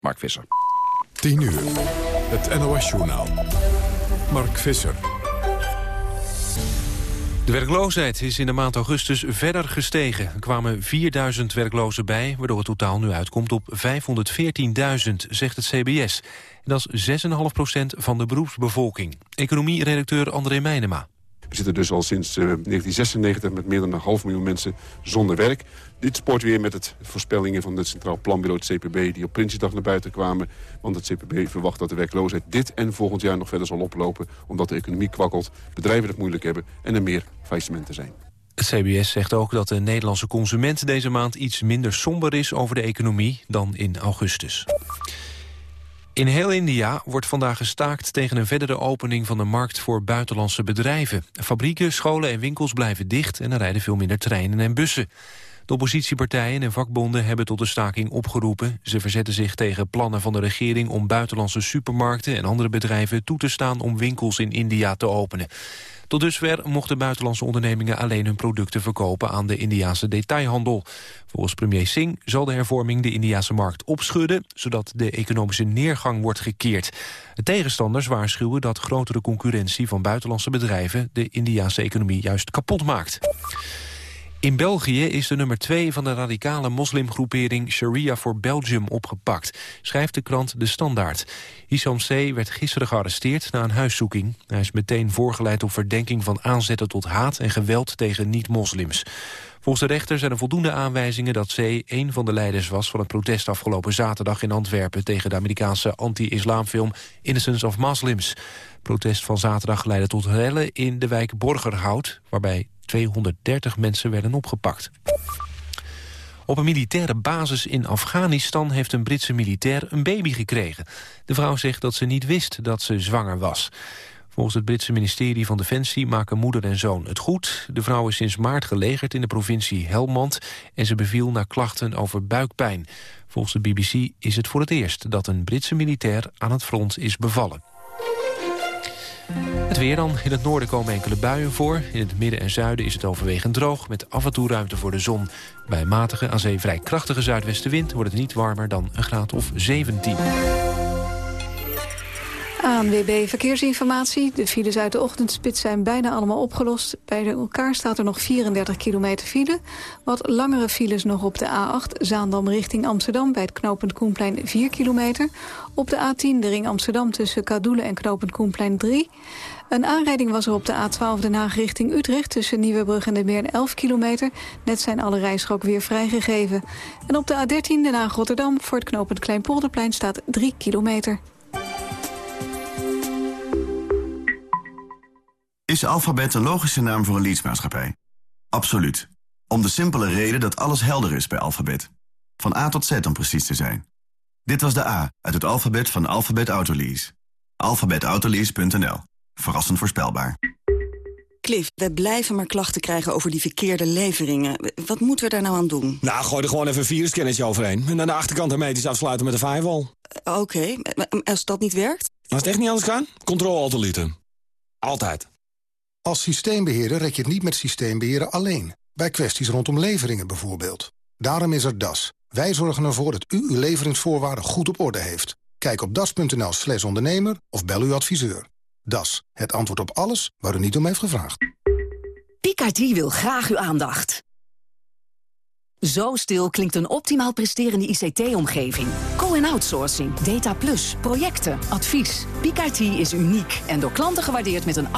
Mark Visser. 10 uur. Het NOS-journaal. Mark Visser. De werkloosheid is in de maand augustus verder gestegen. Er kwamen 4000 werklozen bij, waardoor het totaal nu uitkomt op 514.000, zegt het CBS. En dat is 6,5% van de beroepsbevolking. Economie-redacteur André Meijnema. We zitten dus al sinds 1996 met meer dan een half miljoen mensen zonder werk. Dit sport weer met het voorspellingen van het Centraal Planbureau, het CPB... die op Prinsjesdag naar buiten kwamen. Want het CPB verwacht dat de werkloosheid dit en volgend jaar nog verder zal oplopen... omdat de economie kwakkelt, bedrijven het moeilijk hebben en er meer faillissementen zijn. Het CBS zegt ook dat de Nederlandse consument deze maand iets minder somber is over de economie dan in augustus. In heel India wordt vandaag gestaakt tegen een verdere opening van de markt voor buitenlandse bedrijven. Fabrieken, scholen en winkels blijven dicht en er rijden veel minder treinen en bussen. De oppositiepartijen en vakbonden hebben tot de staking opgeroepen. Ze verzetten zich tegen plannen van de regering om buitenlandse supermarkten en andere bedrijven toe te staan om winkels in India te openen. Tot dusver mochten buitenlandse ondernemingen alleen hun producten verkopen aan de Indiase detailhandel. Volgens premier Singh zal de hervorming de Indiase markt opschudden, zodat de economische neergang wordt gekeerd. De tegenstanders waarschuwen dat grotere concurrentie van buitenlandse bedrijven de Indiase economie juist kapot maakt. In België is de nummer 2 van de radicale moslimgroepering Sharia for Belgium opgepakt, schrijft de krant De Standaard. Hisham C. werd gisteren gearresteerd na een huiszoeking. Hij is meteen voorgeleid op verdenking van aanzetten tot haat en geweld tegen niet-moslims. Volgens de rechter zijn er voldoende aanwijzingen dat C. een van de leiders was van het protest afgelopen zaterdag in Antwerpen tegen de Amerikaanse anti-islamfilm Innocence of Muslims. protest van zaterdag leidde tot rellen in de wijk Borgerhout, waarbij 230 mensen werden opgepakt. Op een militaire basis in Afghanistan heeft een Britse militair een baby gekregen. De vrouw zegt dat ze niet wist dat ze zwanger was. Volgens het Britse ministerie van Defensie maken moeder en zoon het goed. De vrouw is sinds maart gelegerd in de provincie Helmand... en ze beviel naar klachten over buikpijn. Volgens de BBC is het voor het eerst dat een Britse militair aan het front is bevallen. Het weer dan. In het noorden komen enkele buien voor. In het midden en zuiden is het overwegend droog... met af en toe ruimte voor de zon. Bij matige, aan zee vrij krachtige zuidwestenwind... wordt het niet warmer dan een graad of 17. ANWB Verkeersinformatie. De files uit de ochtendspits zijn bijna allemaal opgelost. Bij elkaar staat er nog 34 kilometer file. Wat langere files nog op de A8 Zaandam richting Amsterdam... bij het knooppunt Koenplein 4 kilometer. Op de A10 de ring Amsterdam tussen Kadoelen en knooppunt Koenplein 3. Een aanrijding was er op de A12 Den Haag richting Utrecht... tussen Nieuwebrug en de Meer 11 kilometer. Net zijn alle rijstroken weer vrijgegeven. En op de A13 Den Haag-Rotterdam voor het knooppunt Kleinpolderplein staat 3 kilometer. Is Alphabet een logische naam voor een leadsmaatschappij? Absoluut. Om de simpele reden dat alles helder is bij Alphabet. Van A tot Z om precies te zijn. Dit was de A uit het alfabet van Alphabet Autolease. alphabetautolease.nl. Verrassend voorspelbaar. Cliff, we blijven maar klachten krijgen over die verkeerde leveringen. Wat moeten we daar nou aan doen? Nou, gooi er gewoon even een viruskennetje overheen. En aan de achterkant hermetisch afsluiten met een firewall. Uh, Oké, okay. als dat niet werkt? Als het echt niet anders kan, controle-alt-delete. Altijd. Als systeembeheerder red je het niet met systeembeheerder alleen. Bij kwesties rondom leveringen bijvoorbeeld. Daarom is er DAS. Wij zorgen ervoor dat u uw leveringsvoorwaarden goed op orde heeft. Kijk op das.nl slash ondernemer of bel uw adviseur. Das, het antwoord op alles waar u niet om heeft gevraagd. Picardie wil graag uw aandacht. Zo stil klinkt een optimaal presterende ICT-omgeving. Co-en-outsourcing, data plus, projecten, advies. PIC is uniek en door klanten gewaardeerd met een 8,2.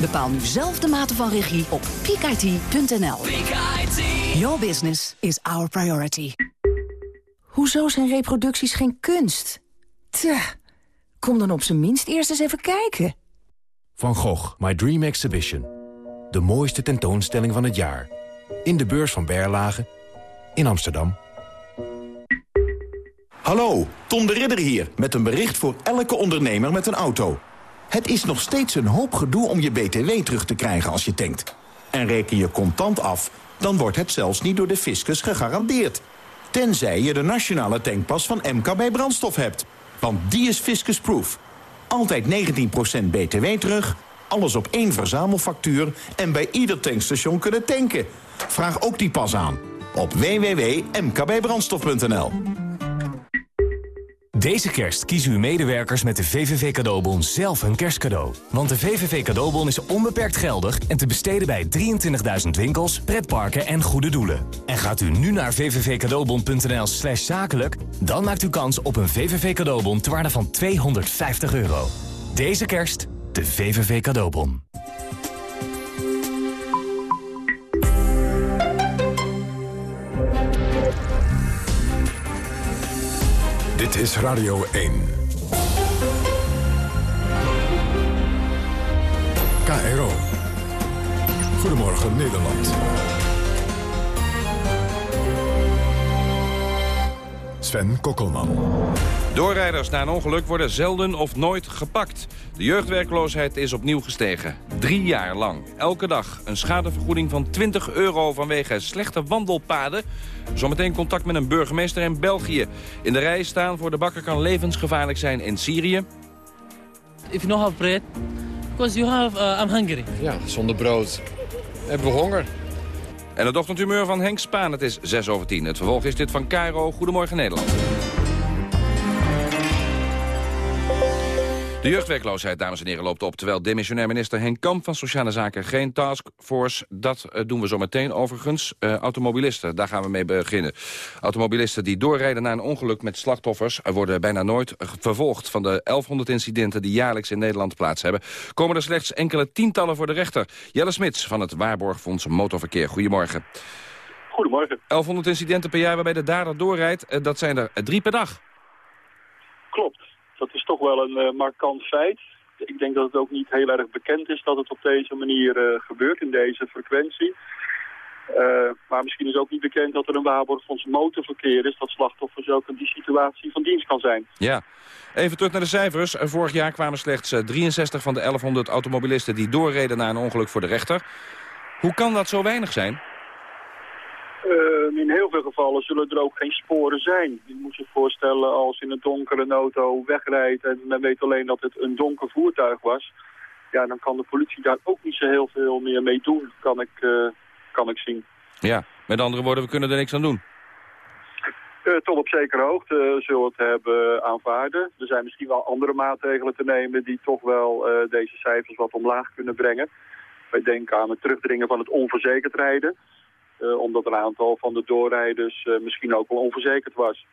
Bepaal nu zelf de mate van regie op peakit.nl. Your business is our priority. Hoezo zijn reproducties geen kunst? Tja, kom dan op zijn minst eerst eens even kijken. Van Gogh, My Dream Exhibition. De mooiste tentoonstelling van het jaar in de beurs van Berlage in Amsterdam. Hallo, Tom de Ridder hier met een bericht voor elke ondernemer met een auto. Het is nog steeds een hoop gedoe om je BTW terug te krijgen als je tankt. En reken je contant af, dan wordt het zelfs niet door de fiscus gegarandeerd. Tenzij je de nationale tankpas van MKB Brandstof hebt. Want die is fiscusproof. Altijd 19% BTW terug, alles op één verzamelfactuur... en bij ieder tankstation kunnen tanken... Vraag ook die pas aan op www.mkbbrandstof.nl. Deze kerst kiezen uw medewerkers met de VVV Cadeaubon zelf een kerstcadeau. Want de VVV Cadeaubon is onbeperkt geldig en te besteden bij 23.000 winkels, pretparken en goede doelen. En gaat u nu naar vvvcadeaubon.nl slash zakelijk... dan maakt u kans op een VVV Cadeaubon te waarde van 250 euro. Deze kerst de VVV Cadeaubon. Dit is Radio 1. KRO. Goedemorgen Nederland. Sven Kokkelman. Doorrijders na een ongeluk worden zelden of nooit gepakt. De jeugdwerkloosheid is opnieuw gestegen. Drie jaar lang. Elke dag een schadevergoeding van 20 euro vanwege slechte wandelpaden. Zometeen contact met een burgemeester in België. In de rij staan voor de bakker kan levensgevaarlijk zijn in Syrië. If you don't have bread, because you have, uh, I'm hungry. Ja, zonder brood hebben we honger. En het ochtendhumeur van Henk Spaan. Het is 6 over 10. Het vervolg is dit van Cairo. Goedemorgen Nederland. De jeugdwerkloosheid, dames en heren, loopt op... terwijl demissionair minister Henk Kamp van Sociale Zaken geen taskforce... dat eh, doen we zo meteen overigens. Uh, automobilisten, daar gaan we mee beginnen. Automobilisten die doorrijden na een ongeluk met slachtoffers... worden bijna nooit vervolgd. Van de 1100 incidenten die jaarlijks in Nederland plaats hebben... komen er slechts enkele tientallen voor de rechter. Jelle Smits van het Waarborgfonds Motorverkeer. Goedemorgen. Goedemorgen. 1100 incidenten per jaar waarbij de dader doorrijdt. Uh, dat zijn er drie per dag. Klopt dat is toch wel een uh, markant feit. Ik denk dat het ook niet heel erg bekend is dat het op deze manier uh, gebeurt, in deze frequentie. Uh, maar misschien is ook niet bekend dat er een waarborgfonds motorverkeer is... dat slachtoffers ook in die situatie van dienst kan zijn. Ja. Even terug naar de cijfers. Vorig jaar kwamen slechts 63 van de 1100 automobilisten... die doorreden na een ongeluk voor de rechter. Hoe kan dat zo weinig zijn? Uh, in heel veel gevallen zullen er ook geen sporen zijn. Je moet je voorstellen als in een donkere auto wegrijdt en men weet alleen dat het een donker voertuig was. Ja, dan kan de politie daar ook niet zo heel veel meer mee doen, kan ik, uh, kan ik zien. Ja, met andere woorden, we kunnen er niks aan doen. Uh, tot op zekere hoogte zullen we het hebben aanvaarden. Er zijn misschien wel andere maatregelen te nemen die toch wel deze cijfers wat omlaag kunnen brengen. Wij denken aan het terugdringen van het onverzekerd rijden. Uh, omdat een aantal van de doorrijders uh, misschien ook wel onverzekerd was.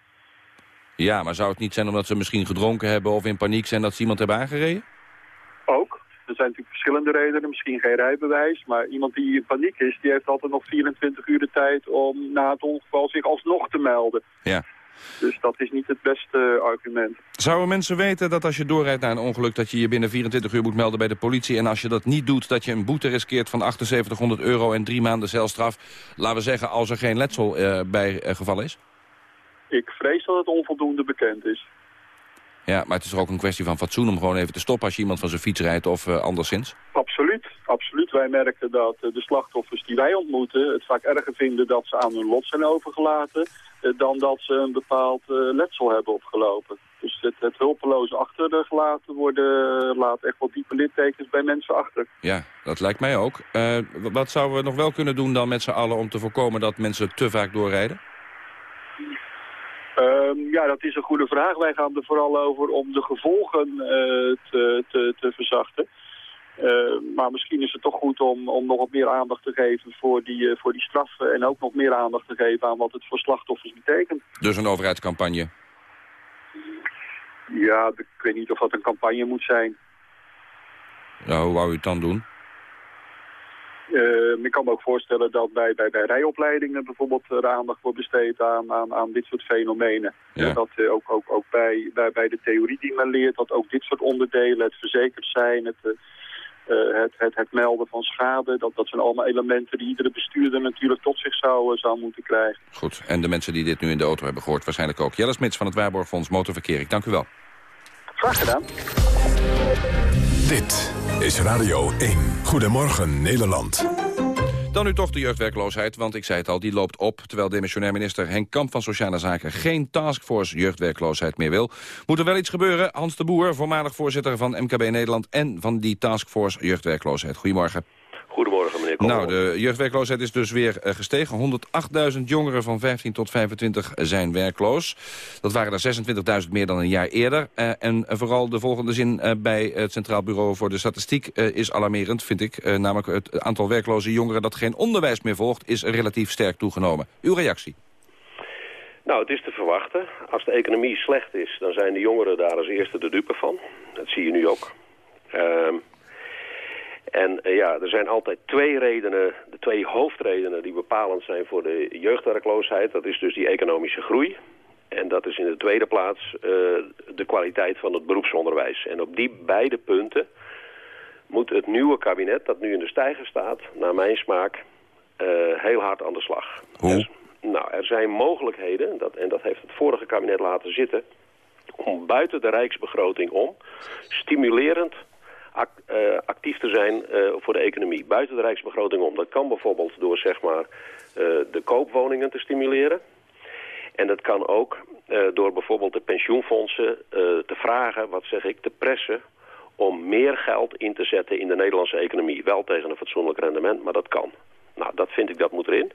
Ja, maar zou het niet zijn omdat ze misschien gedronken hebben of in paniek zijn dat ze iemand hebben aangereden? Ook. Er zijn natuurlijk verschillende redenen, misschien geen rijbewijs. Maar iemand die in paniek is, die heeft altijd nog 24 uur de tijd om na het ongeval zich alsnog te melden. Ja. Dus dat is niet het beste argument. Zouden mensen weten dat als je doorrijdt naar een ongeluk... dat je je binnen 24 uur moet melden bij de politie... en als je dat niet doet, dat je een boete riskeert van 7800 euro... en drie maanden celstraf, laten we zeggen, als er geen letsel uh, bij uh, gevallen is? Ik vrees dat het onvoldoende bekend is. Ja, maar het is er ook een kwestie van fatsoen om gewoon even te stoppen... als je iemand van zijn fiets rijdt of uh, anderszins? Absoluut, absoluut. Wij merken dat de slachtoffers die wij ontmoeten... het vaak erger vinden dat ze aan hun lot zijn overgelaten... Uh, dan dat ze een bepaald letsel hebben opgelopen. Dus het, het hulpeloos achtergelaten worden... laat echt wel diepe littekens bij mensen achter. Ja, dat lijkt mij ook. wat zouden we nog wel kunnen doen dan met z'n allen... om te voorkomen dat mensen te vaak doorrijden? Um, ja, dat is een goede vraag. Wij gaan er vooral over om de gevolgen uh, te, te, te, verzachten. Uh, maar misschien is het toch goed om, om nog wat meer aandacht te geven voor die, uh, voor die straffen... en ook nog meer aandacht te geven aan wat het voor slachtoffers betekent. Dus een overheidscampagne? Ja, ik weet niet of dat een campagne moet zijn. Nou, hoe wou u het dan doen? Uh, ik kan me ook voorstellen dat bij, bij, bij rijopleidingen bijvoorbeeld er aandacht wordt besteed aan, aan, aan dit soort fenomenen. Ja. Dat uh, ook, ook, ook bij, bij, bij de theorie die men leert, dat ook dit soort onderdelen, het verzekerd zijn, het, uh, het, het, het melden van schade, dat, dat zijn allemaal elementen die iedere bestuurder natuurlijk tot zich zou, zou moeten krijgen. Goed, en de mensen die dit nu in de auto hebben gehoord waarschijnlijk ook. Jelle Smits van het Waarborgfonds Motorverkeer, ik dank u wel. Graag gedaan. Dit is Radio 1. Goedemorgen Nederland. Dan nu toch de jeugdwerkloosheid, want ik zei het al, die loopt op... terwijl demissionair minister Henk Kamp van Sociale Zaken... geen taskforce jeugdwerkloosheid meer wil. Moet er wel iets gebeuren? Hans de Boer, voormalig voorzitter van MKB Nederland... en van die taskforce jeugdwerkloosheid. Goedemorgen. Goedemorgen, meneer Kool. Nou, de jeugdwerkloosheid is dus weer eh, gestegen. 108.000 jongeren van 15 tot 25 zijn werkloos. Dat waren er 26.000 meer dan een jaar eerder. Eh, en vooral de volgende zin eh, bij het Centraal Bureau voor de Statistiek is alarmerend, vind ik. namelijk het aantal werkloze jongeren dat geen onderwijs meer volgt... is relatief sterk toegenomen. Uw reactie? Nou, het is te verwachten. Als de economie slecht is, dan zijn de jongeren daar als eerste de dupe van. Dat zie je nu ook. En uh, ja, er zijn altijd twee redenen, de twee hoofdredenen die bepalend zijn voor de jeugdwerkloosheid. Dat is dus die economische groei. En dat is in de tweede plaats uh, de kwaliteit van het beroepsonderwijs. En op die beide punten moet het nieuwe kabinet, dat nu in de stijger staat, naar mijn smaak, uh, heel hard aan de slag. Hoe? Dus, nou, er zijn mogelijkheden, dat, en dat heeft het vorige kabinet laten zitten, om buiten de rijksbegroting om stimulerend uh, actief te zijn uh, voor de economie. Buiten de rijksbegroting om. Dat kan bijvoorbeeld door zeg maar, uh, de koopwoningen te stimuleren. En dat kan ook door bijvoorbeeld de pensioenfondsen te vragen, wat zeg ik, te pressen om meer geld in te zetten in de Nederlandse economie. Wel tegen een fatsoenlijk rendement, maar dat kan. Nou, dat vind ik, dat moet erin.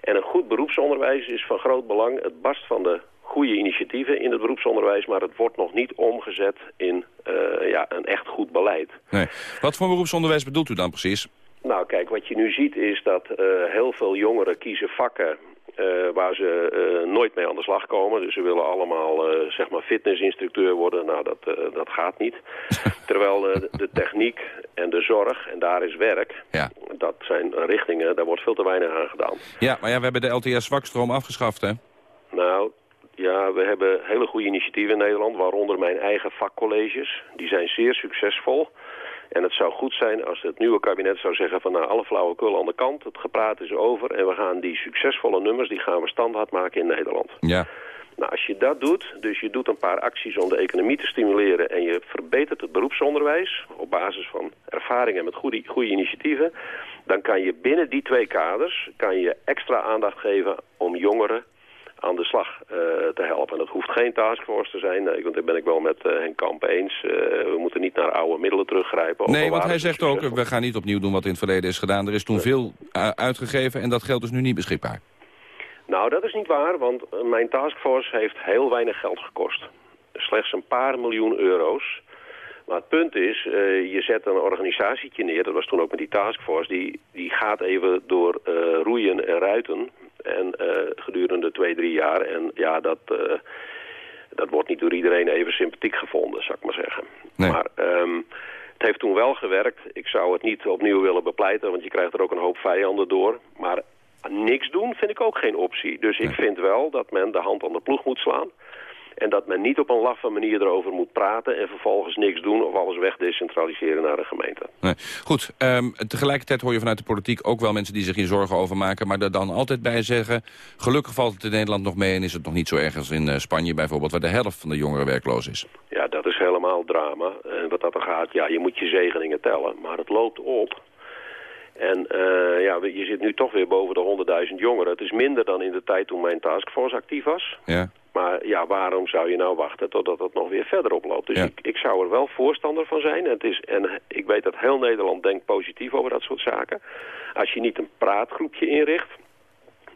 En een goed beroepsonderwijs is van groot belang. Het barst van de goede initiatieven in het beroepsonderwijs... maar het wordt nog niet omgezet in uh, ja, een echt goed beleid. Nee. Wat voor beroepsonderwijs bedoelt u dan precies? Nou, kijk, wat je nu ziet is dat uh, heel veel jongeren kiezen vakken... Uh, waar ze nooit mee aan de slag komen. Dus ze willen allemaal zeg maar fitnessinstructeur worden. Nou, dat, dat gaat niet. Terwijl de techniek en de zorg, en daar is werk... Ja. dat zijn richtingen, daar wordt veel te weinig aan gedaan. Ja, maar ja, we hebben de LTS-zwakstroom afgeschaft, hè? Nou, ja, we hebben hele goede initiatieven in Nederland, waaronder mijn eigen vakcolleges. Die zijn zeer succesvol. En het zou goed zijn als het nieuwe kabinet zou zeggen van nou, alle flauwekul aan de kant. Het gepraat is over en we gaan die succesvolle nummers, die gaan we standaard maken in Nederland. Ja. Nou, als je dat doet, dus je doet een paar acties om de economie te stimuleren... en je verbetert het beroepsonderwijs op basis van ervaringen met goede, goede initiatieven... dan kan je binnen die twee kaders kan je extra aandacht geven om jongeren aan de slag uh, te helpen. En dat hoeft geen taskforce te zijn. Nee, want daar ben ik wel met uh, Henk Kamp eens. Uh, we moeten niet naar oude middelen teruggrijpen. Nee, want hij zegt ook, we gaan niet opnieuw doen wat in het verleden is gedaan. Er is toen nee. veel uitgegeven en dat geld is nu niet beschikbaar. Nou, dat is niet waar, want mijn taskforce heeft heel weinig geld gekost. Slechts een paar miljoen euro's. Maar het punt is, uh, je zet een organisatietje neer, dat was toen ook met die taskforce, die, die gaat even door uh, roeien en ruiten en uh, gedurende twee, drie jaar. En ja, dat, uh, dat wordt niet door iedereen even sympathiek gevonden, zou ik maar zeggen. Nee. Maar um, het heeft toen wel gewerkt. Ik zou het niet opnieuw willen bepleiten, want je krijgt er ook een hoop vijanden door. Maar niks doen vind ik ook geen optie. Dus ik vind wel dat men de hand aan de ploeg moet slaan. En dat men niet op een laffe manier erover moet praten... en vervolgens niks doen of alles wegdecentraliseren naar de gemeente. Nee. Goed, um, tegelijkertijd hoor je vanuit de politiek ook wel mensen die zich hier zorgen over maken... maar er dan altijd bij zeggen... gelukkig valt het in Nederland nog mee en is het nog niet zo erg als in uh, Spanje bijvoorbeeld... waar de helft van de jongeren werkloos is. Ja, dat is helemaal drama. En wat dat er gaat, ja, je moet je zegeningen tellen. Maar het loopt op. En uh, ja, je zit nu toch weer boven de 100.000 jongeren. Het is minder dan in de tijd toen mijn taskforce actief was. Ja. Maar ja, waarom zou je nou wachten totdat het nog weer verder oploopt? Dus ja. ik, ik zou er wel voorstander van zijn. En, het is, en ik weet dat heel Nederland denkt positief over dat soort zaken. Als je niet een praatgroepje inricht,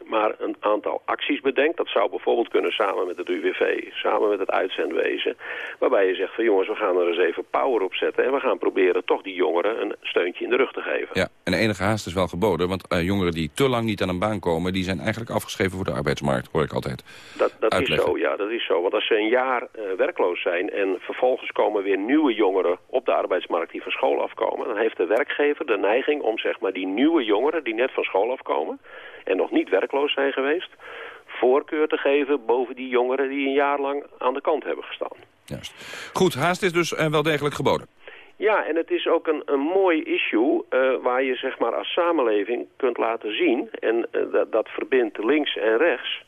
maar een aantal acties bedenkt. Dat zou bijvoorbeeld kunnen samen met het UWV, samen met het uitzendwezen. Waarbij je zegt van jongens, we gaan er eens even power op zetten. En we gaan proberen toch die jongeren een steuntje in de rug te geven. Ja, en enige haast is wel geboden. Want uh, jongeren die te lang niet aan een baan komen... die zijn eigenlijk afgeschreven voor de arbeidsmarkt, hoor ik altijd. Dat, dat is zo, ja, dat is zo. Want als ze een jaar uh, werkloos zijn... en vervolgens komen weer nieuwe jongeren op de arbeidsmarkt die van school afkomen... dan heeft de werkgever de neiging om zeg maar die nieuwe jongeren die net van school afkomen... en nog niet werkloos zijn geweest... voorkeur te geven boven die jongeren die een jaar lang aan de kant hebben gestaan. Juist. Goed, haast is dus uh, wel degelijk geboden. Ja, en het is ook een, een mooi issue uh, waar je zeg maar als samenleving kunt laten zien... en uh, dat, dat verbindt links en rechts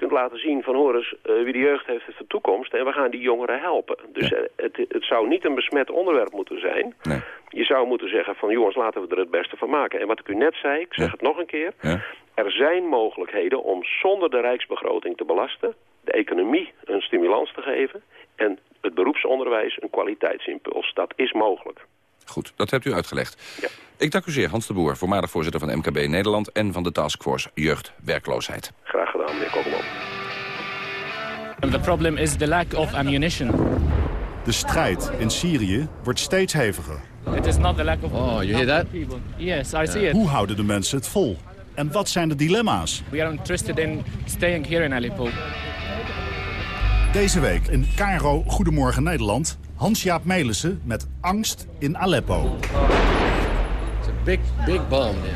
kunt laten zien van hoor eens, uh, wie de jeugd heeft is de toekomst en we gaan die jongeren helpen. Dus Ja. uh, het, het zou niet een besmet onderwerp moeten zijn. Nee. Je zou moeten zeggen van jongens laten we er het beste van maken. En wat ik u net zei, ik zeg het nog een keer. Ja. Er zijn mogelijkheden om zonder de rijksbegroting te belasten... de economie een stimulans te geven... en het beroepsonderwijs een kwaliteitsimpuls. Dat is mogelijk. Goed, dat hebt u uitgelegd. Ja. Ik dank u zeer, Hans de Boer, voormalig voorzitter van MKB Nederland... en van de Taskforce Jeugd Werkloosheid. Graag gedaan, meneer Kokkelman. The problem is the lack of ammunition. De strijd in Syrië wordt steeds heviger. It is not the lack of Oh, you hear that? Yes, I see it. Hoe houden de mensen het vol? En wat zijn de dilemma's? We are interested in staying here in Aleppo. Deze week in Cairo Goedemorgen Nederland... Hans-Jaap Melissen met angst in Aleppo. It's a big, big bomb there.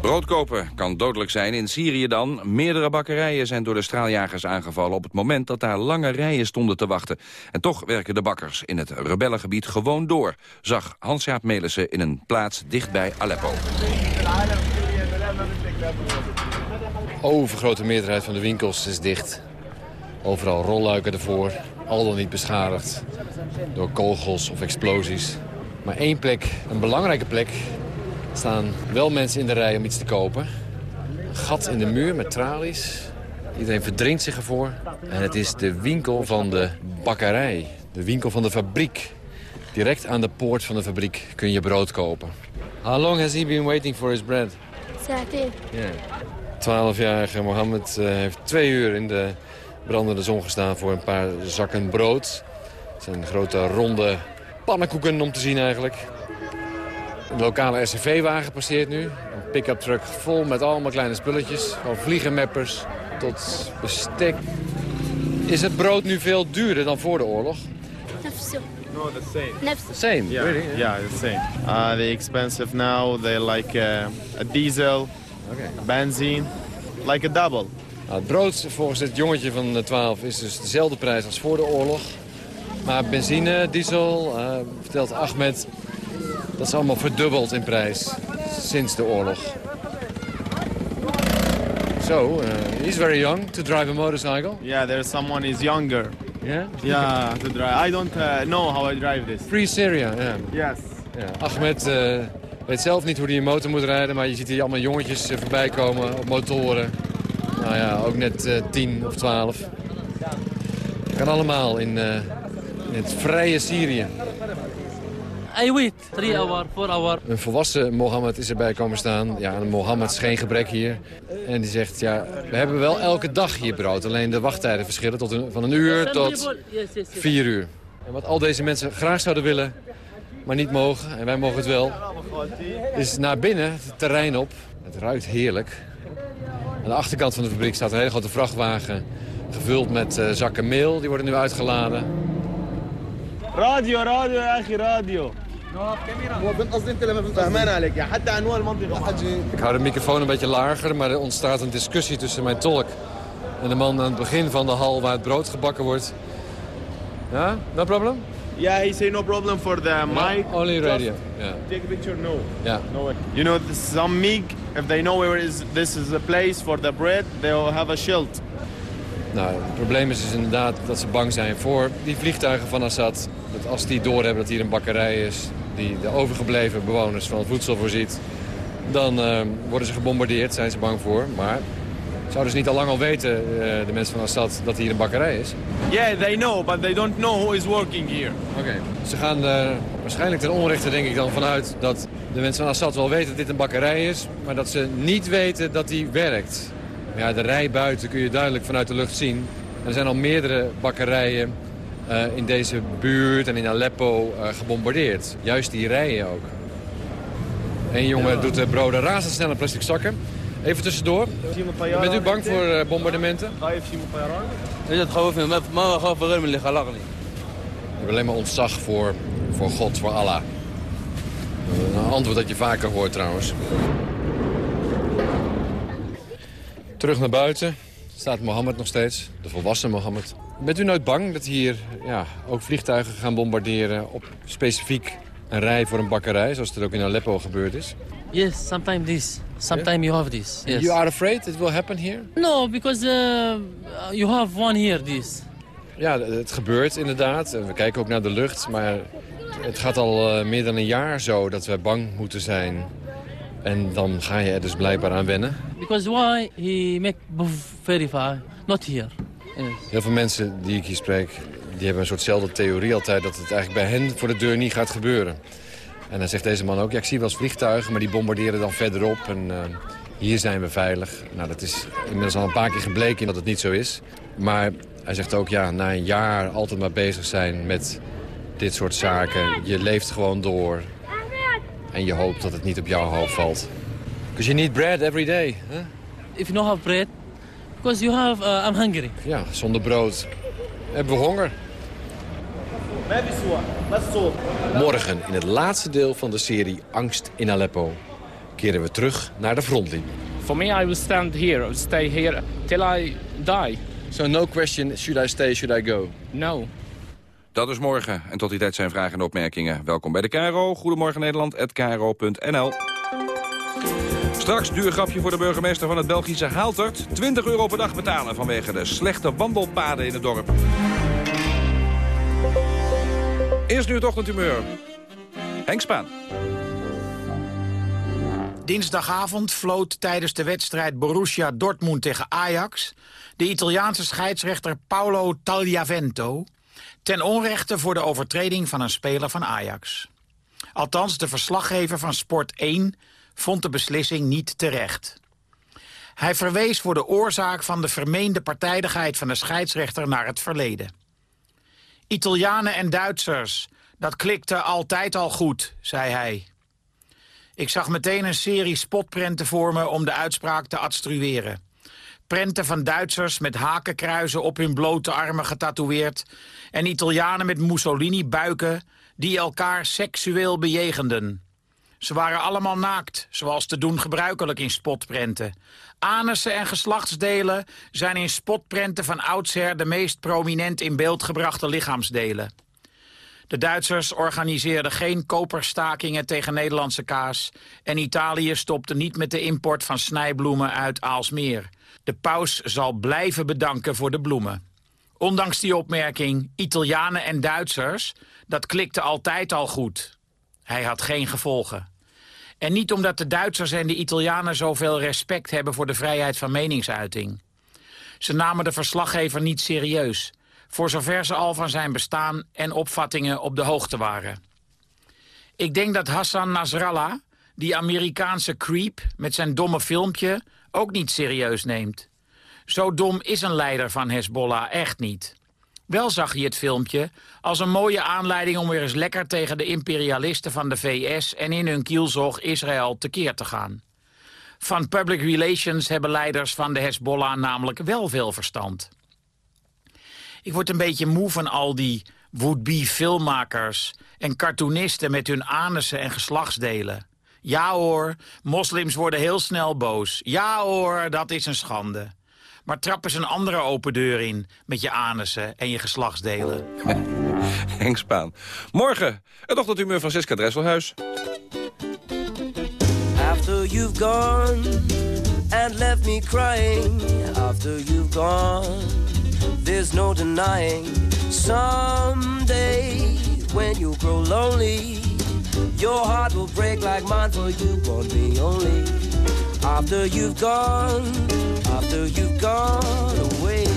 Brood kopen kan dodelijk zijn. In Syrië dan. Meerdere bakkerijen zijn door de straaljagers aangevallen... op het moment dat daar lange rijen stonden te wachten. En toch werken de bakkers in het rebellengebied gewoon door... zag Hans-Jaap Melissen in een plaats dichtbij Aleppo. Overgrote meerderheid van de winkels is dicht. Overal rolluiken ervoor, al dan niet beschadigd door kogels of explosies. Maar één plek, een belangrijke plek, staan wel mensen in de rij om iets te kopen. Een gat in de muur met tralies. Iedereen verdrinkt zich ervoor. En het is de winkel van de bakkerij. De winkel van de fabriek. Direct aan de poort van de fabriek kun je brood kopen. How long has he been waiting for his bread? 13. Ja. 12-jarige Mohammed eh, heeft twee uur in de brandende zon gestaan voor een paar zakken brood. Het zijn grote ronde pannenkoeken om te zien eigenlijk. Een lokale SCV-wagen passeert nu. Een pick-up truck vol met allemaal kleine spulletjes. Van vliegenmappers tot bestek. Is het brood nu veel duurder dan voor de oorlog? No, the same. Same, yeah. really? The same. Uh, the expensive now, they like uh, a diesel, okay. benzine, like a double. Nou, het brood volgens het jongetje van de 12 is dus dezelfde prijs als voor de oorlog. Maar benzine, diesel, eh, vertelt Ahmed, dat is allemaal verdubbeld in prijs sinds de oorlog. So, uh, he's very young to drive a motorcycle. Yeah, there's someone is younger. Yeah? Yeah, to drive. I don't uh, know how I drive this. Free Syria, ja. Yes. Ja, Ahmed eh, weet zelf niet hoe hij een motor moet rijden, maar je ziet hier allemaal jongetjes voorbij komen op motoren. Nou ja, ook net eh 10 of 12. Kan allemaal in, eh, in het vrije Syrië. I wait three hour, four hour. Een volwassen Mohammed is erbij komen staan. Ja, een Mohammed is geen gebrek hier. En die zegt, ja, we hebben wel elke dag hier brood. Alleen de wachttijden verschillen tot een, van een uur tot vier uur. En wat al deze mensen graag zouden willen, maar niet mogen, en wij mogen het wel, is naar binnen, het terrein op. Het ruikt heerlijk. Aan de achterkant van de fabriek staat een hele grote vrachtwagen... gevuld met eh, zakken meel. Die worden nu uitgeladen. Radio, radio, eigenlijk radio. Ik hou de microfoon een beetje lager, maar er ontstaat een discussie tussen mijn tolk en de man aan het begin van de hal waar het brood gebakken wordt. Ja, no problem? Ja, yeah, he say no problem for the mic. Only radio. Yeah. Take a picture, no. Yeah. No way. You know, some meek if they know where is this is a place for the bread, they'll have a shield. Nou, het probleem is dus inderdaad dat ze bang zijn voor die vliegtuigen van Assad. Dat als die doorhebben dat hier een bakkerij is die de overgebleven bewoners van het voedsel voorziet... dan eh, worden ze gebombardeerd, zijn ze bang voor. Maar zouden ze niet al lang al weten, eh, de mensen van Assad, dat hier een bakkerij is? Yeah, they know, but they don't know who is working here. Oké. Ze gaan er waarschijnlijk ten onrechte denk ik dan vanuit dat de mensen van Assad wel weten dat dit een bakkerij is... maar dat ze niet weten dat die werkt. Ja, de rij buiten kun je duidelijk vanuit de lucht zien. Er zijn al meerdere bakkerijen eh, in deze buurt en in Aleppo gebombardeerd. Juist die rijen ook. Een jongen doet de broden razendsnel in plastic zakken. Even tussendoor. Bent u bang voor eh, bombardementen? Eh, Ik heb alleen maar ontzag voor, voor God, voor Allah. Een antwoord dat je vaker hoort trouwens. Terug naar buiten staat Mohammed nog steeds, de volwassen Mohammed. Bent u nooit bang dat hier ja, ook vliegtuigen gaan bombarderen... op specifiek een rij voor een bakkerij, zoals het ook in Aleppo gebeurd is? Yes, sometimes this. Sometimes you have this. Yes. You are afraid it will happen here? No, because uh, you have one here, this. Ja, het gebeurt inderdaad. We kijken ook naar de lucht, maar het gaat al eh, meer dan een jaar zo dat we bang moeten zijn. En dan ga je er dus blijkbaar aan wennen. Because why he make verify? Not here. Yes. Heel veel mensen die ik hier spreek, die hebben een soortzelfde theorie altijd... dat het eigenlijk bij hen voor de deur niet gaat gebeuren. En dan zegt deze man ook, ja, ik zie wel eens vliegtuigen... maar die bombarderen dan verderop en uh, hier zijn we veilig. Nou, dat is inmiddels al een paar keer gebleken dat het niet zo is. Maar hij zegt ook, ja, na een jaar altijd maar bezig zijn met dit soort zaken. Je leeft gewoon door. En je hoopt dat het niet op jouw hoofd valt. Because you need bread every day. Huh? If you don't have bread, because you have, uh, I'm hungry. Ja, zonder brood hebben we honger. Morgen in het laatste deel van de serie Angst in Aleppo keren we terug naar de frontlinie. For me, I will stand here, stay here till I die. So no question, should I stay, should I go? No. Dat is morgen. En tot die tijd zijn vragen en opmerkingen. Welkom bij de KRO. Goedemorgen Nederland, KRO.nl. Straks duur grapje voor de burgemeester van het Belgische Haaltert. 20 euro per dag betalen vanwege de slechte wandelpaden in het dorp. Eerst nu het ochtendhumeur. Henk Spaan. Dinsdagavond floot tijdens de wedstrijd Borussia Dortmund tegen Ajax... de Italiaanse scheidsrechter Paolo Tagliavento... ten onrechte voor de overtreding van een speler van Ajax. Althans, de verslaggever van Sport 1 vond de beslissing niet terecht. Hij verwees voor de oorzaak van de vermeende partijdigheid van de scheidsrechter naar het verleden. Italianen en Duitsers, dat klikte altijd al goed, zei hij. Ik zag meteen een serie spotprenten voor me om de uitspraak te adstrueren. Prenten van Duitsers met hakenkruizen op hun blote armen getatoeëerd... en Italianen met Mussolini-buiken die elkaar seksueel bejegenden. Ze waren allemaal naakt, zoals te doen gebruikelijk in spotprenten. Anussen en geslachtsdelen zijn in spotprenten van oudsher... de meest prominent in beeld gebrachte lichaamsdelen. De Duitsers organiseerden geen koperstakingen tegen Nederlandse kaas... en Italië stopte niet met de import van snijbloemen uit Aalsmeer. De paus zal blijven bedanken voor de bloemen. Ondanks die opmerking, Italianen en Duitsers, dat klikte altijd al goed. Hij had geen gevolgen. En niet omdat de Duitsers en de Italianen zoveel respect hebben voor de vrijheid van meningsuiting. Ze namen de verslaggever niet serieus, voor zover ze al van zijn bestaan en opvattingen op de hoogte waren. Ik denk dat Hassan Nasrallah, die Amerikaanse creep met zijn domme filmpje, ook niet serieus neemt. Zo dom is een leider van Hezbollah echt niet. Wel zag hij het filmpje als een mooie aanleiding om weer eens lekker tegen de imperialisten van de VS en in hun kielzog Israël tekeer te gaan. Van public relations hebben leiders van de Hezbollah namelijk wel veel verstand. Ik word een beetje moe van al die would-be filmmakers en cartoonisten met hun anussen en geslachtsdelen. Ja hoor, moslims worden heel snel boos. Ja hoor, dat is een schande. Maar trap eens een andere open deur in met je anussen en je geslachtsdelen. Henk Spaan. Morgen het ochtendhumeur van Siska Dresselhuis. After you've gone and left me crying After you've gone There's no denying Someday when you grow lonely Your heart will break like mine for you want me only After you've gone After you've gone away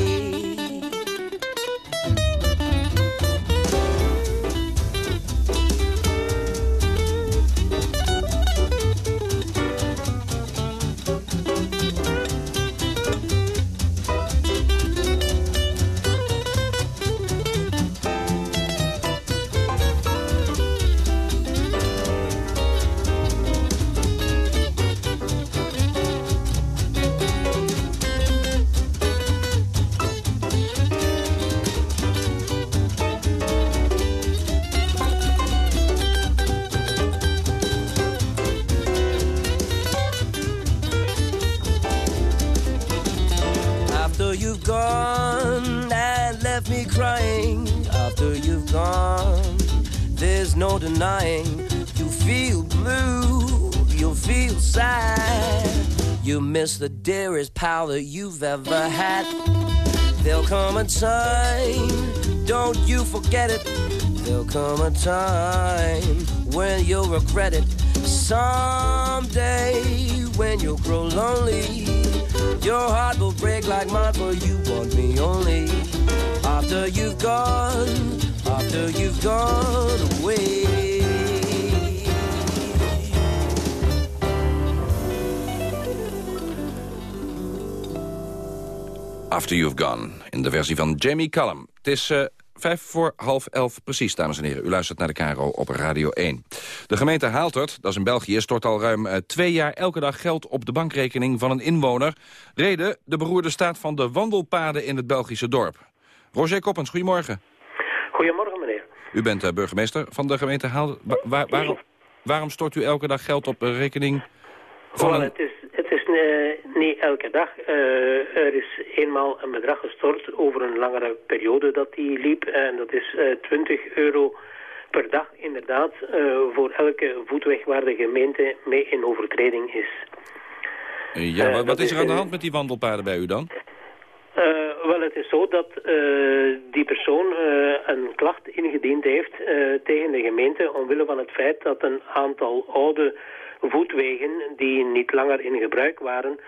gone and left me crying After you've gone. There's no denying You feel blue You'll feel sad. You miss the dearest pal that you've ever had. There'll come a time Don't you forget it. There'll come a time When you'll regret it. Someday When you'll grow lonely your heart will break like mine, for you want me only after you've gone, after you've gone away. After You've Gone, in de versie van Jamie Callum. Het is uh, vijf voor half elf precies, dames en heren. U luistert naar de KRO op Radio 1. De gemeente Haaltert, dat is in België, stort al ruim uh, twee jaar elke dag geld op de bankrekening van een inwoner. Reden de beroerde staat van de wandelpaden in het Belgische dorp. Roger Koppens, goedemorgen. Goedemorgen, meneer. U bent uh, burgemeester van de gemeente Haaltert. Wa waarom, waarom stort u elke dag geld op een rekening van well, een... Het is, is uh, niet elke dag. Uh, er is eenmaal een bedrag gestort over een langere periode dat die liep. En dat is uh, 20 euro per dag inderdaad voor elke voetweg waar de gemeente mee in overtreding is. Ja, wat, wat is er aan de hand met die wandelpaden bij u dan? Uh, wel, het is zo dat uh, die persoon uh, een klacht ingediend heeft tegen de gemeente omwille van het feit dat een aantal oude voetwegen die niet langer in gebruik waren,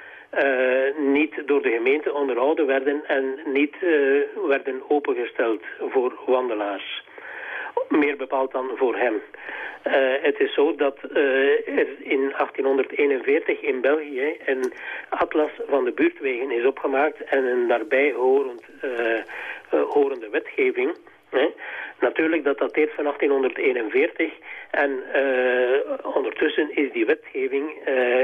niet door de gemeente onderhouden werden en niet werden opengesteld voor wandelaars. Meer bepaald dan voor hem. Uh, het is zo dat uh, er in 1841 in België een atlas van de buurtwegen is opgemaakt en een daarbij horend, uh, horende wetgeving. Hè. Natuurlijk, dat dateert van 1841 en ondertussen is die wetgeving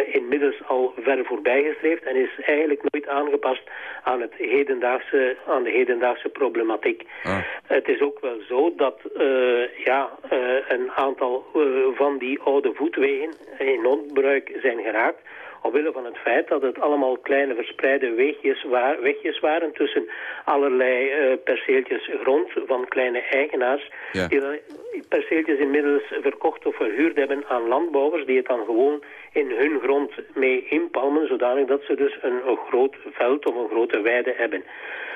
inmiddels al ver voorbijgestreefd en is eigenlijk nooit aangepast aan, het hedendaagse, aan de hedendaagse problematiek. Ah. Het is ook wel zo dat ja, een aantal van die oude voetwegen in onbruik zijn geraakt omwille van het feit dat het allemaal kleine verspreide wegjes, wa wegjes waren tussen allerlei uh, perceeltjes grond van kleine eigenaars, ja. die perceeltjes inmiddels verkocht of verhuurd hebben aan landbouwers die het dan gewoon in hun grond mee inpalmen, zodanig dat ze dus een, een groot veld of een grote weide hebben.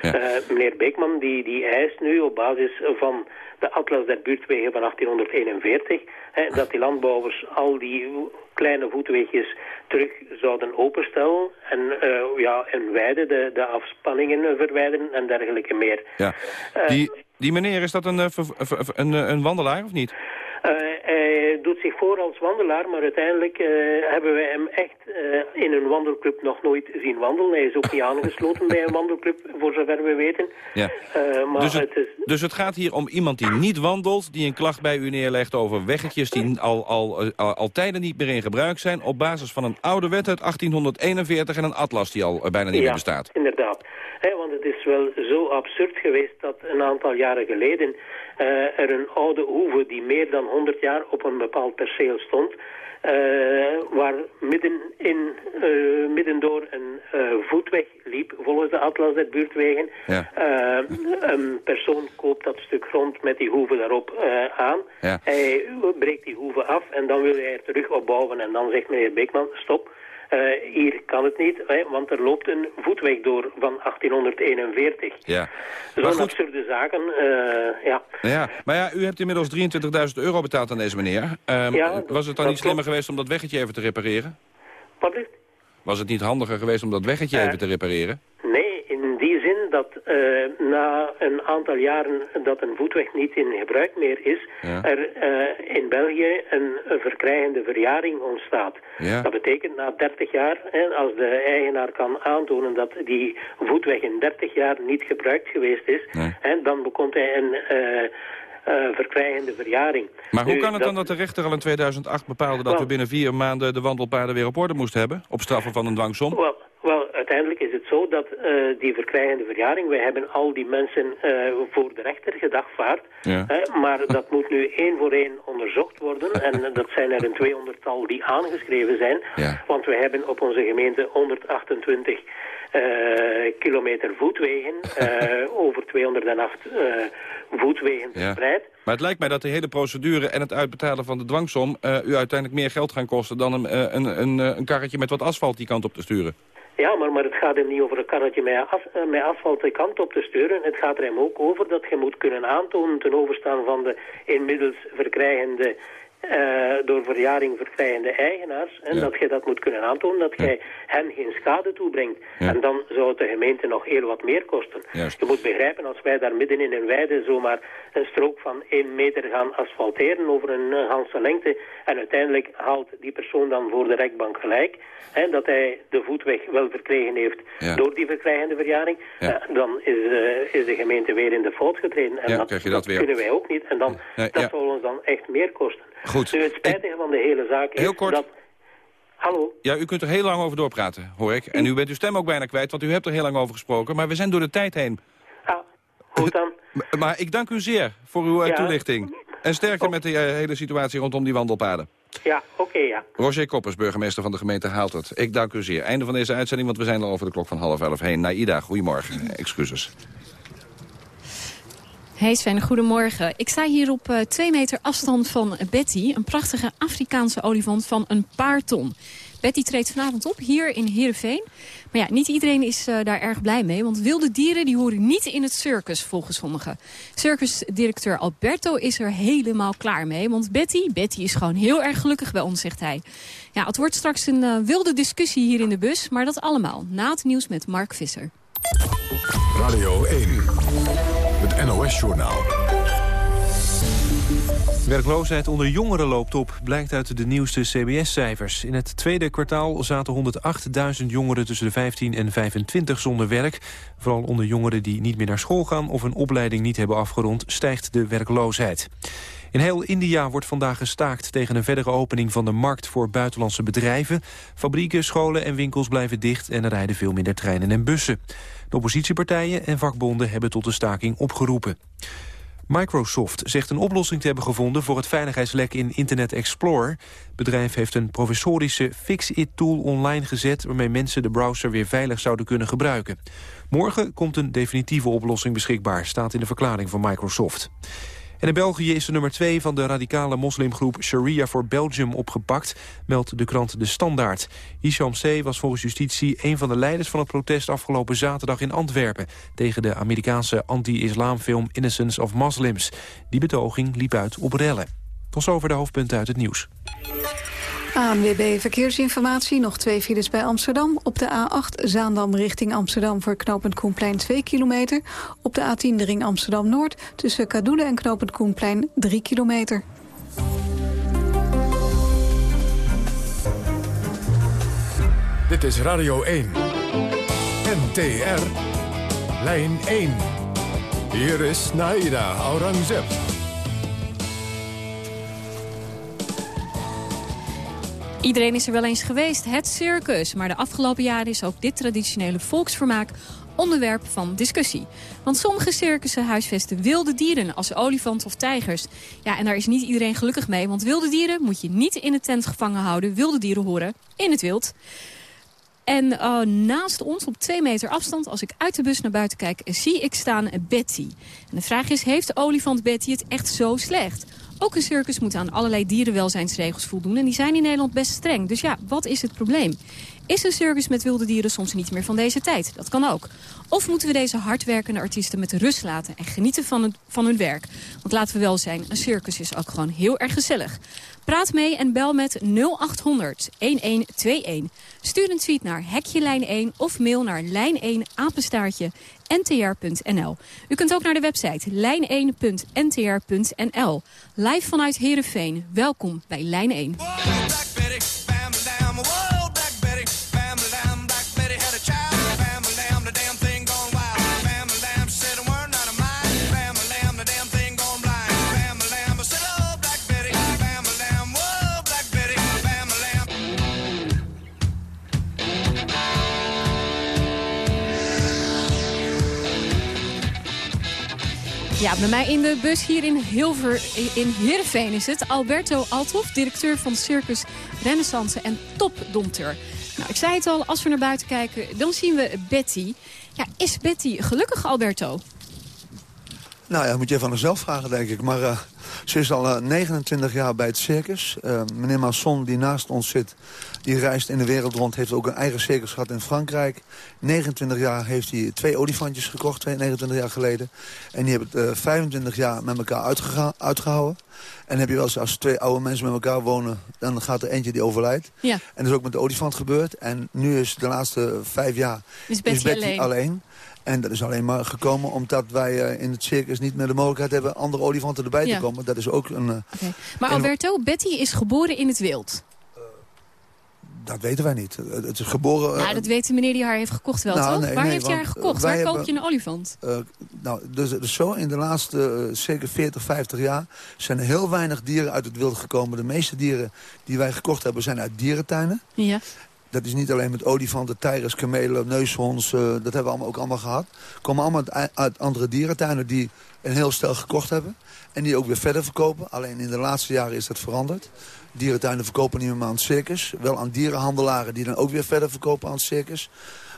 Ja. Uh, meneer Beekman die, die eist nu op basis van de Atlas der Buurtwegen van 1841, hè, dat die landbouwers al die kleine voetwegjes terug zouden openstellen en, uh, ja, en wijden, de, de afspanningen verwijderen en dergelijke meer. Ja. Uh, die, die meneer, is dat een, een, een wandelaar of niet? Uh, hij doet zich voor als wandelaar, maar uiteindelijk uh, hebben wij hem echt uh, in een wandelclub nog nooit zien wandelen. Hij is ook niet aangesloten bij een wandelclub, voor zover we weten. Ja. maar dus, het, het is... dus het gaat hier om iemand die niet wandelt, die een klacht bij u neerlegt over weggetjes die al, al, al, al tijden niet meer in gebruik zijn, op basis van een oude wet uit 1841 en een atlas die al bijna niet ja, meer bestaat. inderdaad. He, want het is wel zo absurd geweest dat een aantal jaren geleden uh, er een oude hoeve die meer dan 100 jaar op een bepaald perceel stond, uh, waar midden, in, uh, midden door een voetweg liep, volgens de Atlas der buurtwegen. Ja. een persoon koopt dat stuk grond met die hoeve daarop aan. Ja. Hij breekt die hoeve af en dan wil hij er terug opbouwen en dan zegt meneer Beekman, stop. Uh, hier kan het niet, hè, want er loopt een voetweg door van 1841. Ja. Zo'n absurde zaken, uh, ja. Ja, maar ja, u hebt inmiddels 23.000 euro betaald aan deze meneer. Um, ja, was het dan niet slimmer geweest om dat weggetje even te repareren? Wat is Was het niet handiger geweest om dat weggetje Uh, even te repareren? Dat uh, na een aantal jaren dat een voetweg niet in gebruik meer is, Ja. er uh, in België een, verkrijgende verjaring ontstaat. Ja. Dat betekent na 30 jaar, hè, als de eigenaar kan aantonen dat die voetweg in 30 jaar niet gebruikt geweest is, Nee. hè, dan bekomt hij een uh, uh, verkrijgende verjaring. Maar hoe Nu, kan het dan dat de rechter al in 2008 bepaalde dat we binnen vier maanden de wandelpaden weer op orde moesten hebben? Op straffen van een dwangsom? Wel, uiteindelijk is het zo dat eh, die verkrijgende verjaring, wij hebben al die mensen eh, voor de rechter gedagvaard, Ja. hè, maar dat moet nu één voor één onderzocht worden en dat zijn er een tweehonderdtal die aangeschreven zijn, Ja. want we hebben op onze gemeente 128 eh, kilometer voetwegen, over 208 eh, voetwegen Ja. verspreid. Maar het lijkt mij dat de hele procedure en het uitbetalen van de dwangsom... u uiteindelijk meer geld gaan kosten dan een, een, een, een karretje met wat asfalt die kant op te sturen. Ja, maar, maar het gaat hem niet over een karretje met, as, eh, met asfalt de kant op te sturen. Het gaat er hem ook over dat je moet kunnen aantonen ten overstaan van de inmiddels verkrijgende eh, door verjaring verkrijgende eigenaars. En dat je dat moet kunnen aantonen, dat jij hen geen schade toebrengt. En dan zou het de gemeente nog heel wat meer kosten. Je moet begrijpen, als wij daar midden in een weide zomaar een strook van 1 meter gaan asfalteren over een uh, ganse lengte, en uiteindelijk haalt die persoon dan voor de rekbank gelijk, hè, dat hij de voetweg wel verkregen heeft door die verkrijgende verjaring, eh, dan is, is de gemeente weer in de fout getreden. En dat, kunnen wij ook niet. En dan, dat zal ons dan echt meer kosten. Goed. Nu, het spijtige van de hele zaak is Heel kort. dat... Hallo? Ja, u kunt er heel lang over doorpraten, hoor ik. En u bent uw stem ook bijna kwijt, want u hebt er heel lang over gesproken. Maar we zijn door de tijd heen. Ah, goed dan. maar ik dank u zeer voor uw uh, toelichting. En sterkte met de uh, hele situatie rondom die wandelpaden. Ja, oké, okay, ja. Roger Koppers, burgemeester van de gemeente Haaltert. Ik dank u zeer. Einde van deze uitzending, want we zijn al over de klok van half elf heen. Naida, goedemorgen. Excuses. Hey Sven, goedemorgen. Ik sta hier op uh, twee meter afstand van Betty, een prachtige Afrikaanse olifant van een paar ton. Betty treedt vanavond op hier in Heerenveen. Maar ja, niet iedereen is uh, daar erg blij mee, want wilde dieren die horen niet in het circus volgens sommigen. Circusdirecteur Alberto is er helemaal klaar mee, want Betty, Betty is gewoon heel erg gelukkig bij ons, zegt hij. Ja, het wordt straks een uh, wilde discussie hier in de bus, maar dat allemaal na het nieuws met Mark Visser. Radio 1. NOS-journaal. Werkloosheid onder jongeren loopt op, blijkt uit de nieuwste CBS-cijfers. In het tweede kwartaal zaten 108.000 jongeren tussen de 15 en 25 zonder werk. Vooral onder jongeren die niet meer naar school gaan of een opleiding niet hebben afgerond, stijgt de werkloosheid. In heel India wordt vandaag gestaakt tegen een verdere opening van de markt voor buitenlandse bedrijven. Fabrieken, scholen en winkels blijven dicht en er rijden veel minder treinen en bussen. De oppositiepartijen en vakbonden hebben tot de staking opgeroepen. Microsoft zegt een oplossing te hebben gevonden voor het veiligheidslek in Internet Explorer. Het bedrijf heeft een provisorische Fix-It-tool online gezet... waarmee mensen de browser weer veilig zouden kunnen gebruiken. Morgen komt een definitieve oplossing beschikbaar, staat in de verklaring van Microsoft. En in België is de nummer 2 van de radicale moslimgroep Sharia for Belgium opgepakt, meldt de krant De Standaard. Hisham C. was volgens justitie een van de leiders van het protest afgelopen zaterdag in Antwerpen tegen de Amerikaanse anti-islamfilm Innocence of Muslims. Die betoging liep uit op rellen. Tot zover de hoofdpunten uit het nieuws. ANWB Verkeersinformatie, nog twee files bij Amsterdam. Op de A8 Zaandam richting Amsterdam voor knooppunt Koenplein 2 kilometer. Op de A10 de ring Amsterdam-Noord tussen Kadoelen en knooppunt Koenplein 3 kilometer. Dit is Radio 1. NTR. Lijn 1. Hier is Naida Aurangzeb. Iedereen is er wel eens geweest, het circus. Maar de afgelopen jaren is ook dit traditionele volksvermaak onderwerp van discussie. Want sommige circussen huisvesten wilde dieren als olifanten of tijgers. Ja, en daar is niet iedereen gelukkig mee, want wilde dieren moet je niet in de tent gevangen houden. Wilde dieren horen in het wild. En uh, naast ons, op twee meter afstand, als ik uit de bus naar buiten kijk, zie ik staan Betty. En de vraag is, heeft de olifant Betty het echt zo slecht? Ook een circus moet aan allerlei dierenwelzijnsregels voldoen. En die zijn in Nederland best streng. Dus ja, wat is het probleem? Is een circus met wilde dieren soms niet meer van deze tijd? Dat kan ook. Of moeten we deze hardwerkende artiesten met rust laten... en genieten van, het, van hun werk? Want laten we wel zijn, een circus is ook gewoon heel erg gezellig. Praat mee en bel met 0800 1121. Stuur een tweet naar Hekje Lijn 1 of mail naar lijn1 apenstaartje ntr.nl. U kunt ook naar de website lijn1.ntr.nl. Live vanuit Heerenveen. Welkom bij Lijn 1. Ja, bij mij in de bus hier in Hilver, in Heerenveen is het Alberto Althoff, directeur van Circus Renaissance en topdompteur. Nou, ik zei het al, als we naar buiten kijken, dan zien we Betty. Ja, is Betty gelukkig, Alberto? Nou ja, moet je aan haarzelf vragen, denk ik. Maar uh, ze is al uh, 29 jaar bij het circus. Uh, meneer Masson, die naast ons zit, die reist in de wereld rond. Heeft ook een eigen circus gehad in Frankrijk. 29 jaar heeft hij twee olifantjes gekocht, 29 jaar geleden. En die hebben het 25 jaar met elkaar uitgehouden. En heb je wel eens, als twee oude mensen met elkaar wonen... dan gaat er eentje die overlijdt. Ja. En dat is ook met de olifant gebeurd. En nu is de laatste vijf jaar is Betty, is Betty alleen. alleen. En dat is alleen maar gekomen omdat wij uh, in het circus niet meer de mogelijkheid hebben... andere olifanten erbij Ja. te komen. Dat is ook een... Okay. Maar een- Alberto, Betty is geboren in het wild. dat weten wij niet. Het is geboren... nou, dat weet de meneer die haar heeft gekocht wel, nou, toch? nee, Waar nee, heeft hij haar gekocht? Waar koop je een olifant? Uh, nou, dus, dus zo, in de laatste uh, zeker 40, 50 jaar zijn er heel weinig dieren uit het wild gekomen. De meeste dieren die wij gekocht hebben zijn uit dierentuinen. Ja. Dat is niet alleen met olifanten, tijgers, kamelen, neushoorns. uh, dat hebben we allemaal ook allemaal gehad. Komen allemaal uit, uit andere dierentuinen die een heel stel gekocht hebben. En die ook weer verder verkopen. Alleen in de laatste jaren is dat veranderd. Dierentuinen verkopen niet meer aan het circus. Wel aan dierenhandelaren die dan ook weer verder verkopen aan het circus.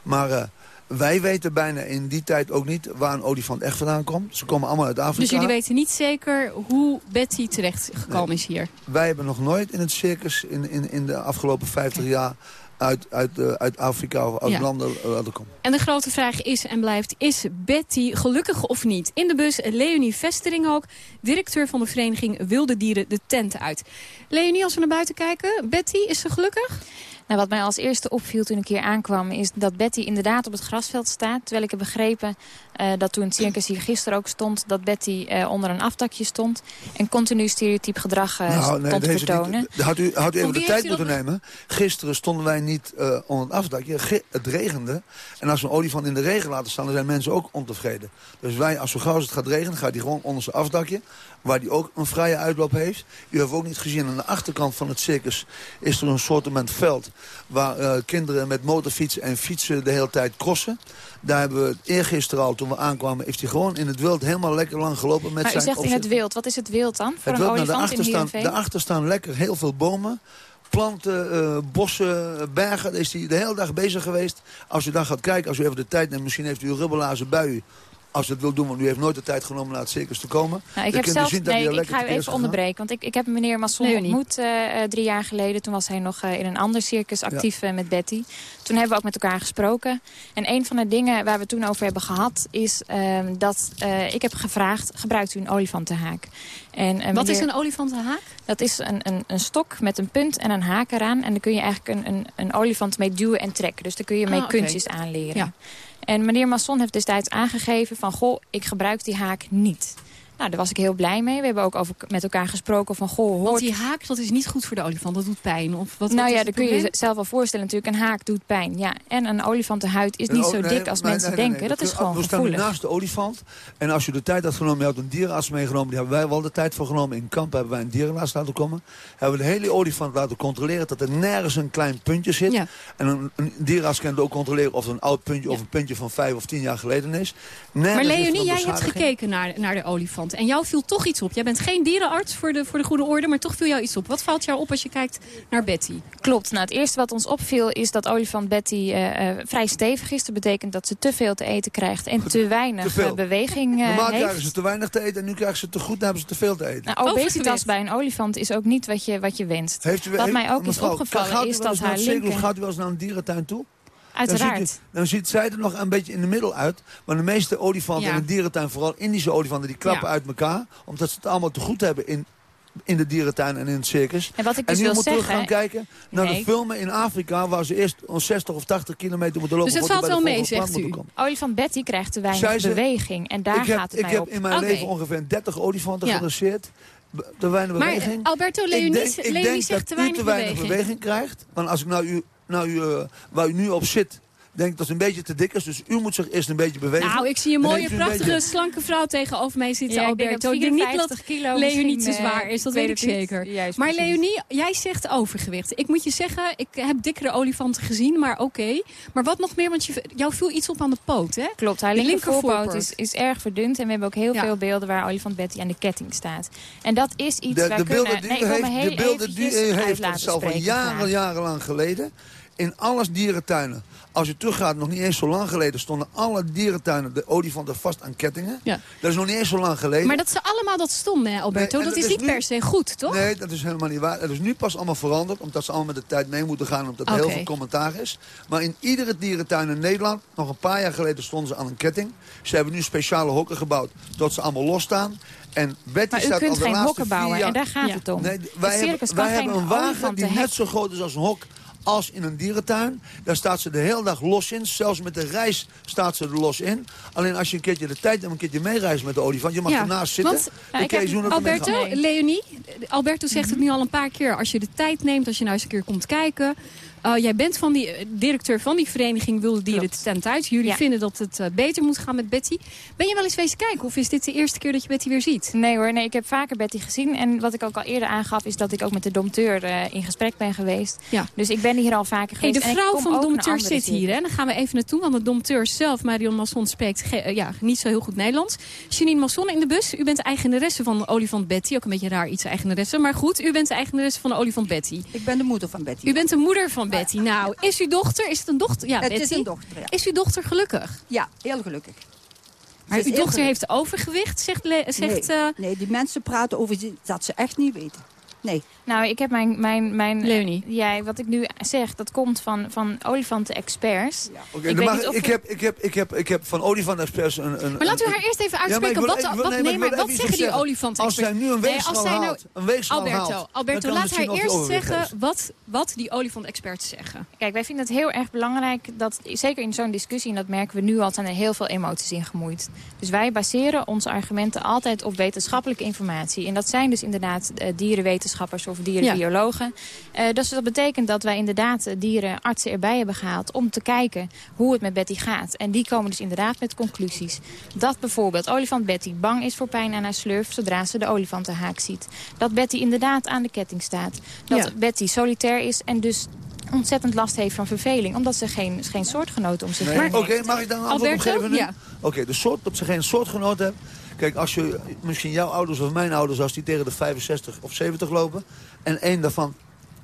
Maar uh, wij weten bijna in die tijd ook niet waar een olifant echt vandaan komt. Ze komen allemaal uit Afrika. Dus jullie weten niet zeker hoe Betty terecht gekomen is hier? Wij hebben nog nooit in het circus in, in, in de afgelopen 50 jaar uit, uit, uh, uit Afrika of uit Ja. landen laten komen. En de grote vraag is en blijft, is Betty gelukkig of niet? In de bus Leonie Vestering ook, directeur van de vereniging Wilde Dieren de Tent uit. Leonie, als we naar buiten kijken, Betty, is ze gelukkig? Nou, wat mij als eerste opviel toen ik hier aankwam... is dat Betty inderdaad op het grasveld staat. Terwijl ik heb begrepen uh, dat toen het circus hier gisteren ook stond... dat Betty uh, onder een afdakje stond... en continu stereotyp gedrag uh, nou, nee, stond te deze vertonen. Niet, had u, had u even de tijd moeten nemen. Gisteren stonden wij niet onder het afdakje. Ge het regende. En als we een olifant in de regen laten staan... dan zijn mensen ook ontevreden. Dus wij, als zo gauw als het gaat regenen... gaat hij gewoon onder zijn afdakje waar die ook een vrije uitloop heeft. U heeft ook niet gezien, aan de achterkant van het circus is er een soortement veld... waar kinderen met motorfietsen en fietsen de hele tijd crossen. Daar hebben we eergisteren al, toen we aankwamen... heeft hij gewoon in het wild helemaal lekker lang gelopen met maar zijn u zegt in het wild. Wat is het wild dan? Voor het een wild, nou, olifant in staan? Daarachter staan lekker heel veel bomen planten, uh, bossen, bergen. Daar is hij de hele dag bezig geweest. Als u dan gaat kijken, als u even de tijd neemt... misschien heeft u rubbelazen bui als u het wil doen, want u heeft nooit de tijd genomen naar het circus te komen. Nou, ik heb zelf, zien dat nee, ik ga u even gegaan. onderbreken. Want ik, ik heb meneer Masson Leonie. ontmoet uh, drie jaar geleden. Toen was hij nog uh, in een ander circus actief uh, met Betty. Toen hebben we ook met elkaar gesproken. En een van de dingen waar we toen over hebben gehad... is ehm, dat ik heb gevraagd, gebruikt u een olifantenhaak? En, Wat meneer, is een olifantenhaak? Dat is een, een, een stok met een punt en een haak eraan. En daar kun je eigenlijk een, een, een olifant mee duwen en trekken. Dus daar kun je mee Ah, kunstjes aanleren. Ja. En meneer Masson heeft destijds aangegeven van... goh, ik gebruik die haak niet. Nou, daar was ik heel blij mee. We hebben ook over, met elkaar gesproken van... goh, hoort... Want die haak, dat is niet goed voor de olifant. Dat doet pijn. Of wat, nou wat ja, dat kun je zelf wel voorstellen natuurlijk. Een haak doet pijn, ja. En een olifantenhuid is niet ook- zo nee, dik als nee, mensen nee, nee, denken. nee. Dat is We- gewoon We staan gevoelig. naast de olifant. En als je de tijd had genomen, je had een dierenarts meegenomen. Die hebben wij wel de tijd voor genomen. In kamp hebben wij een dierenarts laten komen. Hebben we de hele olifant laten controleren. Dat er nergens een klein puntje zit. Ja. En een, een dierenarts kan ook controleren of het een oud puntje of een puntje van vijf of tien jaar geleden is. Nergens Maar Leonie, jij hebt gekeken naar, naar de olifant. En jou viel toch iets op. Jij bent geen dierenarts voor de, voor de goede orde, maar toch viel jou iets op. Wat valt jou op als je kijkt naar Betty? Klopt. Nou, het eerste wat ons opviel is dat olifant Betty eh, eh, vrij stevig is. Dat betekent dat ze te veel te eten krijgt en te weinig Te eh, beweging eh, Normaal heeft. krijgen ze te weinig te eten en nu krijgen ze te goed en hebben ze te veel te eten. Nou, obesitas bij een olifant is ook niet wat je, wat je wenst. Heeft u, wat heeft- mij ook mevrouw, is opgevallen is dat haar linker... of gaat u wel eens naar een dierentuin toe? Uiteraard. Dan ziet, dan ziet zij er nog een beetje in de middel uit. Maar de meeste olifanten Ja. in de dierentuin, vooral Indische olifanten, die klappen Ja. uit elkaar. Omdat ze het allemaal te goed hebben in, in de dierentuin en in het circus. En wat ik dus nu wil moet terug gaan kijken naar Nee. de filmen in Afrika... waar ze eerst 60 of 80 kilometer moeten lopen... Dus het valt wel mee, zegt u. Olifant Betty krijgt te weinig ze- beweging. En daar heb, gaat het ik heb op. in mijn leven ongeveer 30 olifanten Ja. Te weinig Maar, beweging. eh, Alberto, Leonie- denk zegt dat te u weinig te weinig beweging. beweging krijgt. Want als ik nou u, nou u, eh, waar u nu op zit, denk dat het een beetje te dik is. Dus u moet zich eerst een beetje bewegen. Nou, ik zie een mooie, prachtige, beetje- slanke vrouw tegenover mij zitten, Ja, ik denk Alberto. dat Ik denk niet 54 dat kilo Leonie te misschien, zwaar eh, is, dat ik weet ik niet. zeker. Juist, maar precies. Leonie, jij zegt overgewicht. Ik moet je zeggen, ik heb dikkere olifanten gezien, maar oké. Maar wat nog meer, want je, jou viel iets op aan de poot, hè? Klopt, haar linkervoorpoot. is, is erg verdund. En we hebben ook heel Ja. veel beelden waar olifant Betty aan de ketting staat. En dat is iets De, waar de kunnen... beelden die nee, heeft, de beelden die u heeft, dat is al van jaren, jarenlang geleden. In alle dierentuinen. Als je teruggaat, nog niet eens zo lang geleden... stonden alle dierentuinen, de olifanten, vast aan kettingen. Ja. Dat is nog niet eens zo lang geleden. Maar dat ze allemaal dat stonden, hè, Alberto, Nee, dat, is niet nu- per se goed, toch? Nee, dat is helemaal niet waar. Dat is nu pas allemaal veranderd, omdat ze allemaal met de tijd mee moeten gaan, omdat er heel veel commentaar is. Maar in iedere dierentuin in Nederland, nog een paar jaar geleden stonden ze aan een ketting. Ze hebben nu speciale hokken gebouwd, dat ze allemaal losstaan. En Betty Maar u staat kunt al de geen hokken bouwen jaar- en daar gaat Ja. het om. Nee, Het wij hebben, wij een wagen die net zo groot is als een hok als in een dierentuin. Daar staat ze de hele dag los in. Zelfs met de reis staat ze er los in. Alleen als je een keertje de tijd hebt een keertje meereist met de olifant... je mag ernaast zitten, want, dan je ermee Alberto. Leonie, Alberto zegt het nu al een paar keer. Als je de tijd neemt, als je nou eens een keer komt kijken... Uh, jij bent van die, eh, directeur van die vereniging Wilde Dieren Tent Uit. Jullie Ja. vinden dat het eh, beter moet gaan met Betty. Ben je wel eens wezen kijken of is dit de eerste keer dat je Betty weer ziet? Nee hoor, nee, ik heb vaker Betty gezien. En wat ik ook al eerder aangaf is dat ik ook met de domteur eh, in gesprek ben geweest. Ja. Dus ik ben hier al vaker Hey, geweest. de en ik vrouw van de andere zit hier. Hè? Dan gaan we even naartoe, want de dompteur zelf, Marion Masson, spreekt ja, niet zo heel goed Nederlands. Janine Masson in de bus. U bent de eigenaresse van de olifant Betty. Ook een beetje raar iets eigenaresse. Maar goed, u bent de eigenaresse van de olifant Betty. Ik ben de moeder van Betty. U bent de moeder van Betty. Nou, is uw dochter, is het een dochter? Ja, Het Betty. is een dochter, ja. Is uw dochter gelukkig? Ja, heel gelukkig. Maar uw dochter heeft overgewicht, zegt... Zegt nee, eh, nee, die mensen praten over dat ze echt niet weten. Nee. Nou, ik heb mijn... mijn, mijn Leonie. Ja, wat ik nu zeg, dat komt van, van olifanten-experts. Oké, ik dan weet mag- niet of ik, heb, ik, heb, ik, heb, ik heb van Olifant Express een... een Maar laat u een- haar eerst even Ja, maar uitspreken. wil- wat, wil- wat, nee, maar nee, wat zeggen die zeggen. olifanten Als zij nu een Nee, weegschaal als zij nou- haalt, een weegschaal Alberto, haalt, Alberto laat haar eerst zeggen wat, wat die olifant-experts zeggen. Kijk, wij vinden het heel erg belangrijk dat, zeker in zo'n discussie, en dat merken we nu al, zijn er heel veel emoties in gemoeid. Dus wij baseren onze argumenten altijd op wetenschappelijke informatie. En dat zijn dus inderdaad eh, dierenwetenschappers of dierenbiologen. Eh, dus dat betekent dat wij inderdaad dierenartsen erbij hebben gehaald om te kijken hoe het met Betty gaat. En die komen dus inderdaad met conclusies. Dat bijvoorbeeld olifant Betty bang is voor pijn aan haar slurf zodra ze de olifantenhaak ziet. Dat Betty inderdaad aan de ketting staat. Dat Ja. Betty solitair is en dus ontzettend last heeft van verveling. Omdat ze geen, geen soortgenoten om zich Nee, heen Oké, heeft. mag ik daar een antwoord op Alberto? geven nu? Ja. Oké, de soort dat ze geen soortgenoot hebben. Kijk, als je misschien jouw ouders of mijn ouders, als die tegen de 65 of 70 lopen... en één daarvan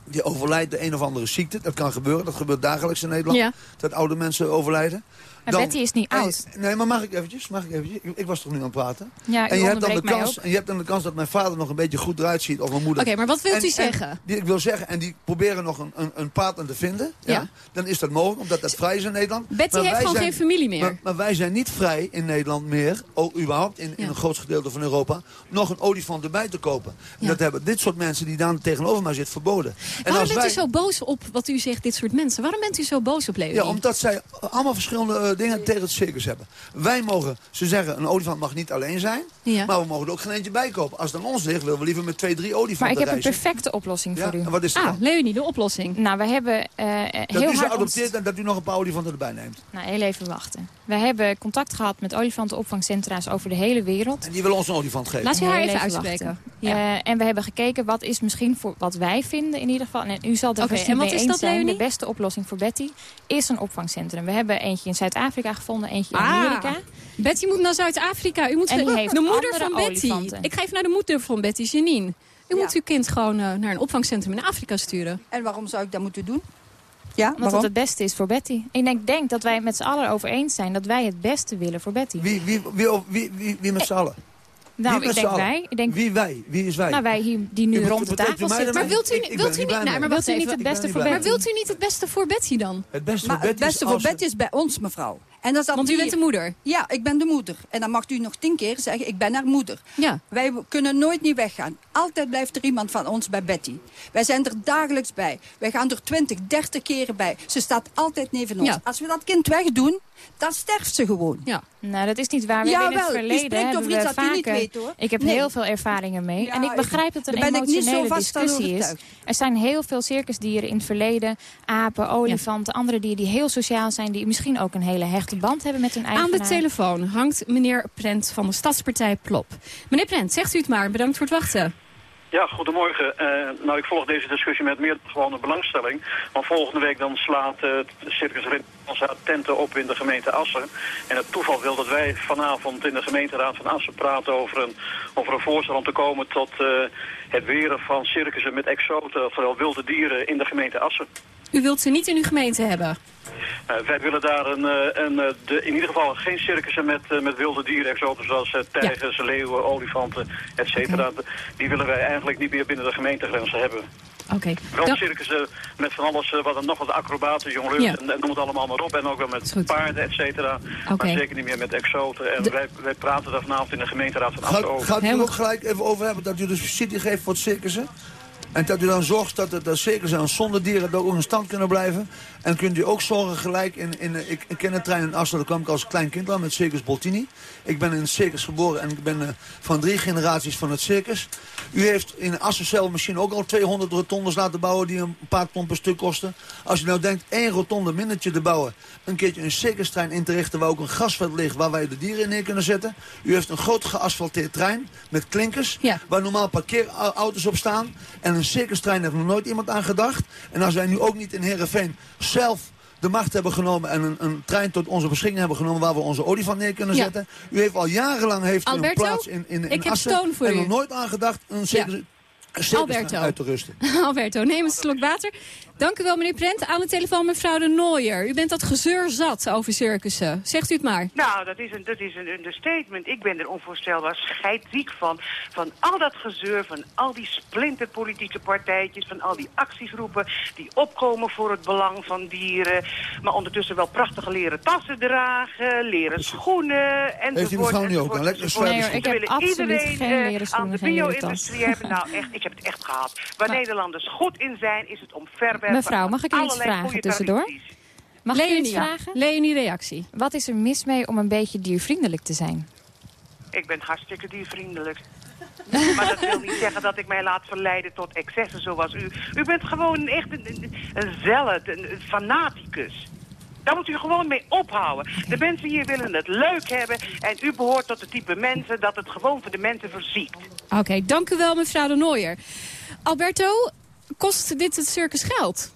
die overlijdt de een of andere ziekte, dat kan gebeuren. Dat gebeurt dagelijks in Nederland, Ja. dat oude mensen overlijden. Maar Betty is niet oud. Nee, maar mag ik eventjes? Mag ik eventjes? Ik, was toch nu aan het praten? Ja, en, je hebt dan de kans, en je hebt dan de kans dat mijn vader nog een beetje goed eruit ziet, of mijn moeder. Oké, maar wat wilt En- u en zeggen? die, ik wil zeggen, en die proberen nog een, een, een partner te vinden. Ja. Ja. Dan is dat mogelijk, omdat dat vrij is in Nederland. Betty Maar heeft gewoon geen familie meer. Maar, maar wij zijn niet vrij in Nederland meer, ook überhaupt in, in een groot gedeelte van Europa, nog een olifant erbij te kopen. En dat hebben dit soort mensen die daar tegenover mij zitten verboden. En Waarom als bent wij, u zo boos op wat u zegt, dit soort mensen? Waarom bent u zo boos op Leonie? Ja, omdat zij allemaal verschillende dingen tegen het circus hebben. Wij mogen, ze zeggen, een olifant mag niet alleen zijn. Ja. Maar we mogen er ook geen eentje bij kopen. Als het aan ons ligt, willen we liever met twee, drie olifanten Maar ik heb een perfecte oplossing Ja, voor u. en wat is dat Ah, dan? Leonie, de oplossing. Nou, we hebben eh, Dat heel u ze hard... adopteert en dat u nog een paar olifanten erbij neemt. Nou, heel even wachten. We hebben contact gehad met olifantenopvangcentra's over de hele wereld. En die willen ons een olifant geven. Laat u haar even uitspreken. Eh, en we hebben gekeken wat is misschien voor wat wij vinden in ieder geval. En u zal het er Oké, vast en niet wat mee is eens dat, zijn. Leonie? De beste oplossing voor Betty is een opvangcentrum. We hebben eentje in Zuid-Afrika gevonden, eentje in Ah, Amerika. Betty moet naar Zuid-Afrika. U moet En die heeft de moeder van Betty. olifanten. Ik ga even naar de moeder van Betty, Janine. U Ja. moet uw kind gewoon eh, naar een opvangcentrum in Afrika sturen. En waarom zou ik dat moeten doen? Ja, Omdat waarom? het het beste is voor Betty. En ik denk dat wij het met z'n allen over eens zijn dat wij het beste willen voor Betty. Wie, wie, wie, wie, wie, wie met z'n allen? Nou, Wie ik denk wij. Ik denk, Wie wij? Wie is wij? nou, wij hier, die nu rond de tafel zitten. Maar wilt u, Ik- wilt u niet blij nee, maar Wilt u niet even. het beste voor er Maar Betty? wilt u niet het beste voor Betty dan? Het beste Maar voor Betty Betty is bij ons, mevrouw. En dat is al Want u bent de moeder. Ja, ik ben de moeder. En dan mag u nog tien keer zeggen, ik ben haar moeder. Ja. Wij kunnen nooit niet weggaan. Altijd blijft er iemand van ons bij Betty. Wij zijn er dagelijks bij. Wij gaan er 20, 30 keren bij. Ze staat altijd neven ons. Ja. Als we dat kind wegdoen, dan sterft ze gewoon. Ja. Nou, dat is niet waar. We hebben in het verleden spreekt over hebben iets we dat u niet vaker- weet, hoor. Ik heb Nee. heel veel ervaringen mee. Ja, en ik begrijp dat het een daar ben ik niet zo emotionele discussie is. Er zijn heel veel circusdieren in het verleden. Apen, olifanten, andere dieren die heel sociaal zijn. Die misschien ook een hele hechte band hebben met hun Aan de telefoon hangt meneer Prent van de Stadspartij Plop. Meneer Prent, zegt u het maar. Bedankt voor het wachten. Ja, goedemorgen. Eh, nou, ik volg deze discussie met meer gewone belangstelling. Want volgende week dan slaat eh, het Circus Renaissance tenten op in de gemeente Assen. En het toeval wil dat wij vanavond in de gemeenteraad van Assen praten over een, over een voorstel om te komen tot eh, het weren van circussen met exoten, oftewel wilde dieren in de gemeente Assen. U wilt ze niet in uw gemeente hebben? Uh, wij willen daar een, uh, een, uh, de, in ieder geval geen circussen met, met wilde dieren, exoten zoals tijgers, ja. leeuwen, olifanten, et cetera. Okay. Die willen wij eigenlijk niet meer binnen de gemeentegrenzen hebben. Oké. Okay. Wel circussen met van alles, wat er nog wat acrobaten, jongelui, ja. en, en noem het allemaal maar op. En ook wel met paarden, et cetera. Okay. Maar zeker niet meer met exoten. En de... wij, wij praten daar vanavond in de gemeenteraad van over. Gaat u ook gelijk even over hebben dat u dus subsidie geeft voor het circussen? En dat u dan zorgt dat het zeker zijn zonder dieren dat ook in stand kunnen blijven. En kunt u ook zorgen gelijk in, in ik, ik ken een trein in Assen, daar kwam ik als klein kind al met Circus Boltini. Ik ben in het circus geboren en ik ben uh, van drie generaties van het circus. U heeft in Assen zelf misschien ook al 200 rotondes laten bouwen die een paar ton per stuk kosten. Als u nou denkt één rotonde mindertje te bouwen, een keertje een circustrein in te richten waar ook een grasveld ligt waar wij de dieren in neer kunnen zetten. U heeft een groot geasfalteerd trein met klinkers ja. waar normaal parkeerauto's op staan. En een circustrein heeft nog nooit iemand aan gedacht. En als wij nu ook niet in Heerenveen zelf de macht hebben genomen en een, een, trein tot onze beschikking hebben genomen waar we onze olifant neer kunnen Ja. zetten. U heeft al jarenlang heeft een plaats in, in, in ik Assen voor en u. nog nooit aan gedacht een circus, een Alberto. uit te rusten. Alberto, neem een slok water. Dank u wel, meneer Prent. Aan de telefoon mevrouw de Nooier. U bent dat gezeur zat over circussen. Zegt u het maar. Nou, dat is een, dat is een understatement. Ik ben er onvoorstelbaar scheidziek van. Van al dat gezeur, van al die splinterpolitieke partijtjes... van al die actiegroepen die opkomen voor het belang van dieren... maar ondertussen wel prachtige leren tassen dragen, leren schoenen, enzovoort. Heeft u mevrouw niet ook een lekker. Nee, hoor, ik willen heb absoluut iedereen geen eh, leren schoenen, aan de bio-industrie hebben. Nou, echt, ik heb het echt gehad. Waar Nederlanders goed in zijn, is het Mevrouw, mag ik u iets vragen tussendoor? Mag ik u iets vragen? Leonie, reactie. Wat is er mis mee om een beetje diervriendelijk te zijn? Ik ben hartstikke diervriendelijk. maar dat wil niet zeggen dat ik mij laat verleiden tot excessen zoals u. U bent gewoon echt een, een, een zealot, een, een fanaticus. Daar moet u gewoon mee ophouden. De mensen hier willen het leuk hebben en u behoort tot het type mensen dat het gewoon voor de mensen verziekt. Oké, dank u wel, mevrouw de Nooier. Alberto, kost dit het circus geld?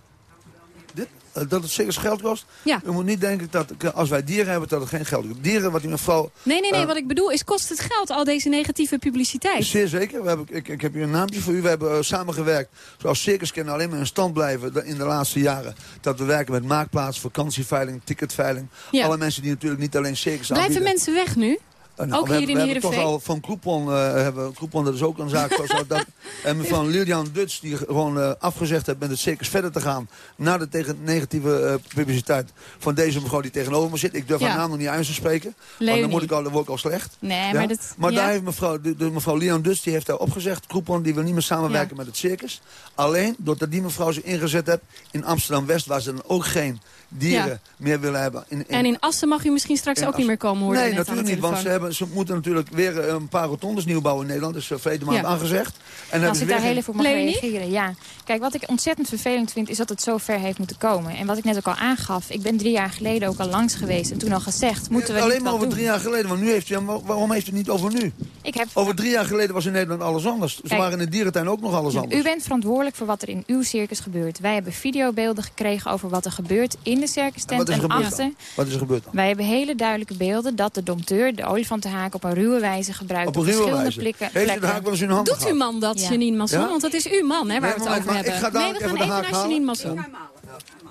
Eh, Dat het circus geld kost? Ja. U moet niet denken dat eh, als wij dieren hebben dat het geen geld kost. Dieren, wat die mevrouw... Nee, nee, nee. eh, wat ik bedoel is, kost het geld al deze negatieve publiciteit? Zeer zeker. We hebben, ik, ik heb hier een naamje voor u. We hebben samengewerkt. Zoals circus kunnen alleen maar in stand blijven in de laatste jaren. Dat we werken met maakplaats, vakantieveiling, ticketveiling. Ja. Alle mensen die natuurlijk niet alleen circus Blijven aanbieden. mensen weg nu? Eh, nou, ook we hier hebben, in we hebben toch al van Groupon, eh hebben, Groupon, dat is ook een zaak. zoals dat, en van Lilian Duts, die gewoon eh, afgezegd heeft met het circus verder te gaan. Na de tegen, negatieve publiciteit van deze mevrouw die tegenover me zit. Ik durf Ja. haar naam nog niet uit te spreken. Want Leonie. dan, moet ik al, dan word ik al slecht. Nee, Ja? maar dat... Maar ja. daar heeft mevrouw, de, de mevrouw Leon Dus, die heeft daar opgezegd. Groupon, die wil niet meer samenwerken met het circus. Alleen doordat die mevrouw zich ingezet heeft in Amsterdam-West... waar ze dan ook geen dieren meer willen hebben. In, En in Assen mag u misschien straks ook niet meer komen, hoorde Nee, natuurlijk niet. Want ze, telefoon. Hebben, ze moeten natuurlijk weer eh, een paar rotondes nieuw bouwen in Nederland. Dat is uh, verleden maand Ja. aangezegd. En Als ik daar heel geen- even op mag reageren, ja. Kijk, wat ik ontzettend vervelend vind, is dat het zo ver heeft moeten komen. En wat ik net ook al aangaf, ik ben drie jaar geleden ook al langs geweest en toen al gezegd, moeten we Alleen maar over doen? drie jaar geleden. Want nu heeft u, waarom heeft u het niet over nu? Ik heb Over drie jaar geleden was in Nederland alles anders. Ze Kijk. waren in de dierentuin ook nog alles anders. U bent verantwoordelijk voor wat er in uw circus gebeurt. Wij hebben videobeelden gekregen over wat er gebeurt in de circus En tent wat is er en gebeurd achter. dan? Wat is er gebeurd dan? Wij hebben hele duidelijke beelden dat de dompteur de olifantenhaak op een ruwe wijze gebruikt. Op een ruwe verschillende wijze. plekken. Heeft u de haak wel eens in handen Doet uw man dat, Ja. Janine Masson? Ja? Want dat is uw man, hè, waar Nee, we het over hebben. nee, we gaan even de even haak naar. Janine Masson.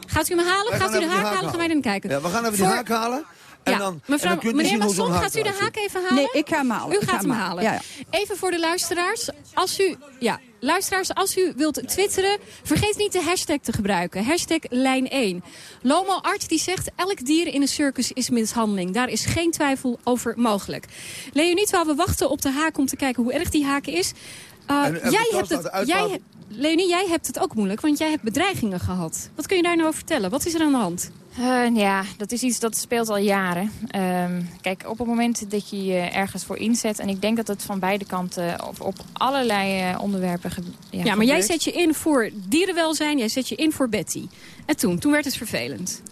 Gaat u hem halen? Gaat u de haak halen? Gaan wij dan kijken. Ja, we gaan even die haak halen. En Ja, dan, en mevrouw, dan meneer Masson, gaat u de haak even halen? Nee, ik ga hem halen. U Ik gaat ga hem halen. halen. Ja, Even voor de luisteraars. Als u, ja, luisteraars, als u wilt twitteren, vergeet niet de hashtag te gebruiken. Hashtag lijn 1. Lomo Art die zegt, elk dier in een circus is mishandeling. Daar is geen twijfel over mogelijk. Leonie, terwijl we wachten op de haak om te kijken hoe erg die haak is. Uh, En- en jij hebt het, jij. Leonie, jij hebt het ook moeilijk, want jij hebt bedreigingen gehad. Wat kun je daar nou over vertellen? Wat is er aan de hand? Eh, ja, dat is iets dat speelt al jaren. Ehm, kijk, op het moment dat je je ergens voor inzet... en ik denk dat het van beide kanten op, op allerlei eh, onderwerpen ja, Ja, maar jij zet je in voor dierenwelzijn, jij zet je in voor Betty. En toen, toen werd het vervelend.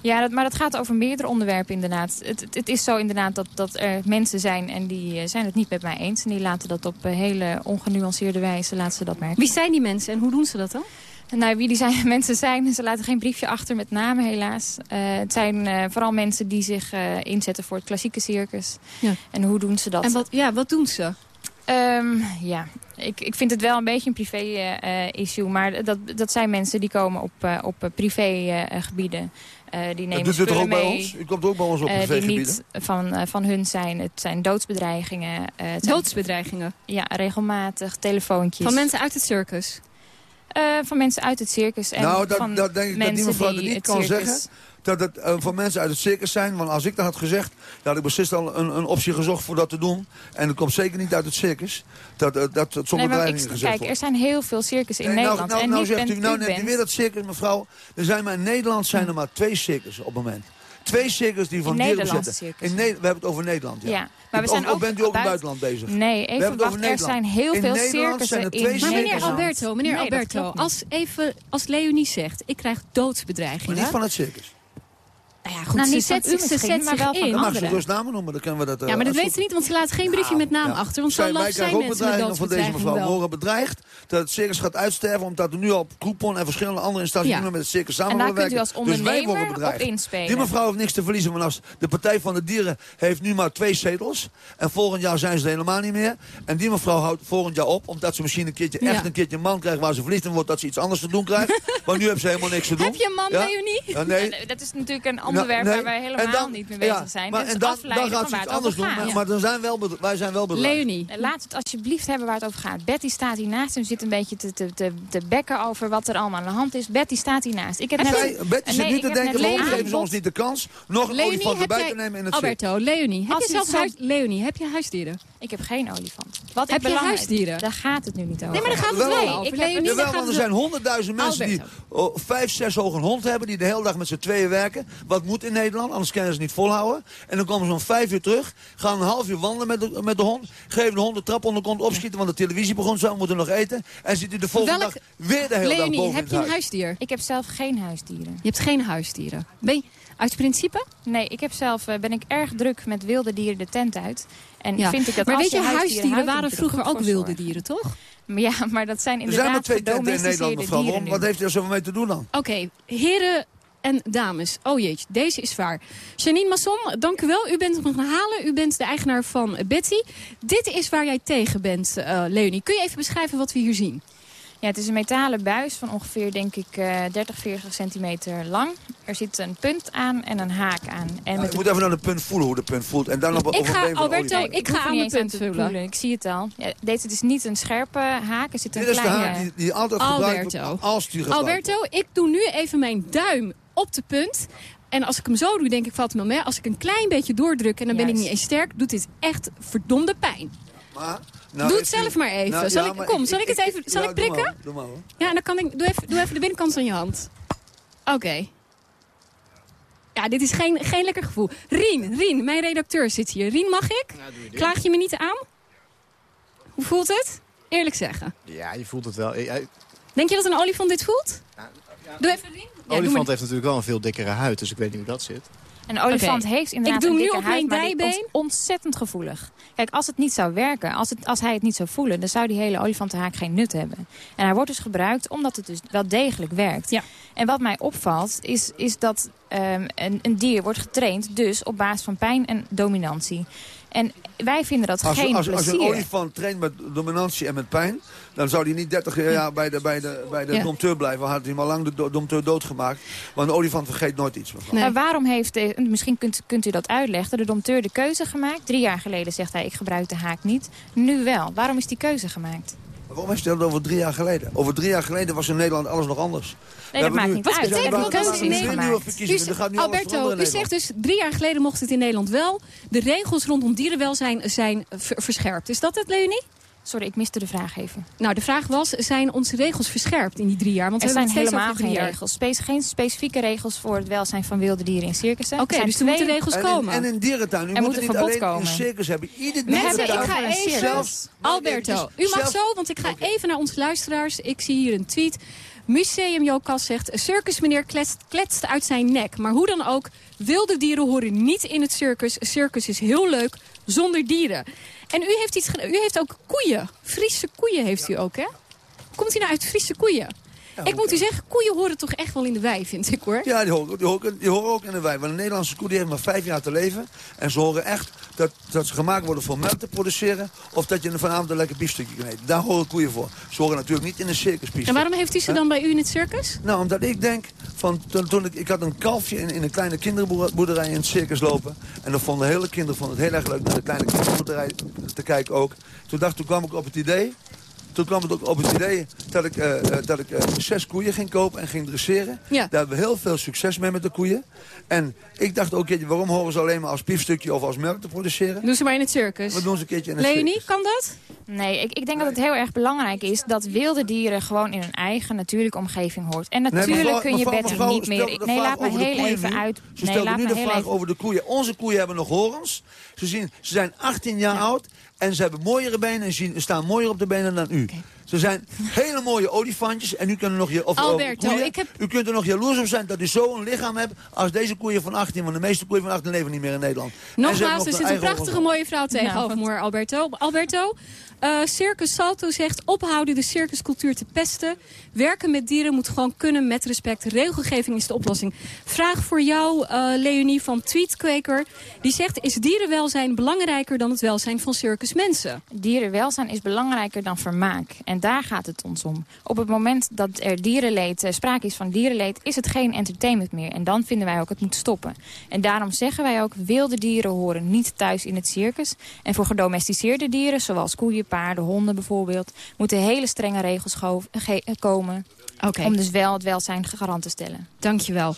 Ja, dat, maar dat gaat over meerdere onderwerpen inderdaad. Het, het, het is zo inderdaad dat, dat er mensen zijn en die eh, zijn het niet met mij eens. En die laten dat op hele ongenuanceerde wijze laten ze dat merken. Wie zijn die mensen en hoe doen ze dat dan? Nou, wie die zijn, mensen zijn, ze laten geen briefje achter met namen helaas. Eh, het zijn eh, vooral mensen die zich eh, inzetten voor het klassieke circus. Ja. En hoe doen ze dat? En wat, ja, wat doen ze? Ehm, ja, ik, ik vind het wel een beetje een privé-issue. maar dat, dat zijn mensen die komen op, uh, op privé-gebieden. die nemen dat doet het ook mee, bij ons? U komt ook bij ons op privégebieden? Die niet van, van hun zijn. Het zijn doodsbedreigingen. Het doodsbedreigingen? Zijn, ja, regelmatig. Telefoontjes. Van mensen uit het circus? Uh, van mensen uit het circus. En nou, dat, van dat denk ik dat die mevrouw dat niet kan circus... zeggen dat het uh, van mensen uit het circus zijn. Want als ik dat had gezegd, dan had ik beslist al een, een optie gezocht voor dat te doen. En het komt zeker niet uit het circus. Dat, uh, dat, dat zonder nee, gezegd Kijk, wordt. er zijn heel veel circussen in nee, Nederland. Nou, nou, en nou zegt u, nou neemt u weer dat circus, mevrouw. Er zijn maar in Nederland zijn er maar twee circussen op het moment. Twee circus die van bezitten. circus. In ne we hebben het over Nederland, ja. ja. Maar we zijn of, ook bent u ook in het buiten... buitenland bezig? Nee, even wacht. Er zijn heel in veel Nederland zijn er circussen twee in Maar meneer circussen. Alberto, meneer Nee, Alberto, als, even, als Leonie zegt, ik krijg doodsbedreigingen. Maar niet van het circus. Nou ja, goed, Nou, ze niet van zet, ze zet maar wel van in. Dan mag ze rust namen noemen, dan kunnen we dat... eh, Ja, maar dat weet ze niet, want ze laat geen briefje met naam Ja. achter. Want zo wij zijn krijgen ook mensen met bedreigingen van deze mevrouw. We wel. worden bedreigd dat het circus gaat uitsterven... omdat er nu al Groupon en verschillende andere instanties Ja. met het circus En samen daar willen kunt u werken. als Dus wij worden ondernemer op bedreigd. inspelen. Die mevrouw heeft niks te verliezen, want als de Partij van de Dieren heeft nu maar twee zetels. En volgend jaar zijn ze er helemaal niet meer. En die mevrouw houdt volgend jaar op, omdat ze misschien een keertje Ja. echt een keertje een man krijgt waar ze verliefd in wordt, dat ze iets anders te doen krijgt. Want nu hebben ze helemaal niks te doen. Heb je een man, Ja? Leonie? Ja, nee. Dat is natuurlijk een onderwerp nee. waar wij helemaal dan- niet mee ja, bezig zijn. Maar, Het en is dan, dan van gaat ze waar iets het anders doen. Maar, maar dan zijn wel wij zijn wel bedreigd. Leonie. Laat het alsjeblieft hebben waar het over gaat. Betty staat hiernaast en zit een beetje te, te, te, te bekken over wat er allemaal aan de hand is. Betty staat hiernaast. Ik heb net, Zij, Betty zit ik te denken, waarom een geven ze ons niet de kans nog een olifant erbij te nemen in het? Alberto, Leonie, heb je zelf. Leonie, heb je huisdieren? Ik heb geen olifant. Wat Heb je huisdieren? Daar gaat het nu niet over. Nee, maar daar gaat het Wel, wel nee, over. ik heb- Leonie, Jawel, want er zijn honderdduizend mensen die oh, vijf, zes hoog een hond hebben... die de hele dag met z'n tweeën werken. Wat moet in Nederland, anders kunnen ze het niet volhouden. En dan komen ze om vijf uur terug, gaan een half uur wandelen met de, met de hond... geven de hond de trap onder de kont opschieten, want de televisie begon zo... we moeten nog eten. En zit u de volgende Welk- dag weer de hele dag boven in heb het je een huis. huisdier? Ik heb zelf geen huisdieren. Je hebt geen huisdieren. Ben je, uit principe? Nee, ik heb zelf, eh, ben ik erg druk met wilde dieren de tent uit. En Ja. vind ik dat maar als weet je, huisdieren waren er vroeger ook wilde zorgen. dieren, toch? Maar Ja, maar dat zijn Er zijn maar inderdaad twee tenten in Nederland, mevrouw. nu. Wat heeft er zoveel mee te doen dan? Oké, heren en dames. Oh jeetje, deze is waar. Janine Masson, dank u wel. U bent nog gaan halen. U bent de eigenaar van Betty. Dit is waar jij tegen bent, eh, Leonie. Kun je even beschrijven wat we hier zien? Ja, het is een metalen buis van ongeveer, denk ik, eh 30, 40 centimeter lang. Er zit een punt aan en een haak aan. En met je moet even naar de punt voelen hoe de punt voelt. En dan op, Ik op ga, Alberto, ik ga aan de punt voelen. voelen. Ik zie het al. Ja, deze is niet een scherpe haak. Er zit een Dit is de haak die, die altijd gebruikt wordt als die gebruikt. Alberto, ik doe nu even mijn duim op de punt. En als ik hem zo doe, denk ik, valt het me mee. Als ik een klein beetje doordruk en dan ben ik niet eens sterk, doet dit echt verdomde pijn. Maar, nou, Doe het u- zelf maar even. Nou, Zal ja, ik- maar kom, zal ik het even- zal ja, ik doe prikken? maar, Doe maar hoor. Ja, en dan kan ik. Doe even, doe even de binnenkant van je hand. Oké. Ja, dit is geen, geen lekker gevoel. Rien, Rien, mijn redacteur zit hier. Rien, mag ik? Klaag je me niet aan? Hoe voelt het? Eerlijk zeggen. Ja, je voelt het wel. Denk je dat een olifant dit voelt? Doe even Rien. Ja, doe olifant heeft natuurlijk wel een veel dikkere huid, dus ik weet niet hoe dat zit. Een olifant heeft inderdaad Ik doe een nu dikke op huid, dijbeen. ontzettend gevoelig. Kijk, als het niet zou werken, als, het, als hij het niet zou voelen... dan zou die hele olifantenhaak geen nut hebben. En hij wordt dus gebruikt omdat het dus wel degelijk werkt. Ja. En wat mij opvalt, is, is dat ehm, een, een dier wordt getraind... dus op basis van pijn en dominantie. En wij vinden dat Als, geen als, als een olifant traint met dominantie en met pijn... dan zou hij niet 30 jaar bij de, bij de, bij de Ja. dompteur blijven. Dan had hij hem al lang de do- dompteur doodgemaakt. Want een olifant vergeet nooit iets. Mevrouw. Nee. Maar waarom heeft, de, misschien kunt, kunt u dat uitleggen, de dompteur de keuze gemaakt? Drie jaar geleden zegt hij, ik gebruik de haak niet. Nu wel. Waarom is die keuze gemaakt? Waarom heeft hij dat over drie jaar geleden? Over drie jaar geleden was in Nederland alles nog anders. Nee, dat maakt niet Wat uit. betekent gemaakt. nu alles Alberto, u zegt dus drie jaar geleden mocht het in Nederland wel. De regels rondom dierenwelzijn zijn ver- verscherpt. Is dat het, Leonie? Sorry, ik miste de vraag even. Nou, de vraag was, zijn onze regels verscherpt in die drie jaar? Want Er we zijn hebben het steeds helemaal geen jaar. regels. Spe- geen specifieke regels voor het welzijn van wilde dieren in circussen. Oké, dus er moeten regels En komen. in, en in dierentuin. U Er moet een niet verbod alleen in komen. circus hebben. Ieder Mensen, ik dierentuin. ga een even... Zelfs- Alberto, u mag zelfs- zo, want ik ga even naar onze luisteraars. Ik zie hier een tweet. Museum Jokas zegt, circus meneer kletst, kletst uit zijn nek. Maar hoe dan ook, wilde dieren horen niet in het circus. Circus is heel leuk zonder dieren. En u heeft, iets, u heeft ook koeien. Friese koeien heeft u ook, hè? Komt u nou uit Friese koeien? ik moet u zeggen, koeien horen toch echt wel in de wei, vind ik hoor. Ja, die horen, die, horen, die horen ook in de wei. Want een Nederlandse koe die heeft maar vijf jaar te leven. En ze horen echt dat, dat ze gemaakt worden voor melk te produceren... of dat je vanavond een lekker biefstukje kan eten. Daar horen koeien voor. Ze horen natuurlijk niet in een circuspief. En waarom heeft u ze dan bij u in het circus? Nou, omdat ik denk, van, toen, toen ik, ik had een kalfje in, in een kleine kinderboerderij in het circus lopen. En dan vonden de hele kinderen vonden het heel erg leuk naar de kleine kinderboerderij te kijken ook. Toen dacht toen kwam ik op het idee toen kwam het ook op het idee dat ik, uh, dat ik uh, zes koeien ging kopen en ging dresseren. Ja. Daar hebben we heel veel succes mee met de koeien. En ik dacht ook, okay, waarom horen ze alleen maar als piefstukje of als melk te produceren? Doen ze maar in het circus. We doen ze een keertje in het Leonie, circus. kan dat? Nee, ik, ik denk dat het heel erg belangrijk is dat wilde dieren gewoon in hun eigen natuurlijke omgeving hoort. En natuurlijk nee, mevrouw, kun je mevrouw niet meer... Nee, laat me heel even uit. Ze nee, stelde laat nu me de heel vraag even... over de koeien. Onze koeien hebben nog horens. Ze, zien, ze zijn 18 jaar oud en ze hebben mooiere benen en staan mooier op de benen dan u. Ze zijn hele mooie olifantjes en u kunt er nog, je, of, of Alberto, koeien, ik heb- u kunt er nog jaloers op zijn dat u zo'n lichaam hebt als deze koeien van 18. Want de meeste koeien van 18 leven niet meer in Nederland. En ze hebben Nogmaals, nog er zit een prachtige mooie vrouw tegenover me, Alberto. Alberto, eh, Circus Salto zegt ophouden de circuscultuur te pesten. Werken met dieren moet gewoon kunnen met respect. Regelgeving is de oplossing. Vraag voor jou, eh, Leonie van Tweetkweker. Die zegt, is dierenwelzijn belangrijker dan het welzijn van circusmensen? Dierenwelzijn is belangrijker dan vermaak. En daar gaat het ons om. Op het moment dat er dierenleed, eh, sprake is van dierenleed... is het geen entertainment meer. En dan vinden wij ook het moet stoppen. En daarom zeggen wij ook... wilde dieren horen niet thuis in het circus. En voor gedomesticeerde dieren, zoals koeien, paarden, honden bijvoorbeeld... moeten hele strenge regels eh, komen... Om dus wel het welzijn garant te stellen. Dankjewel.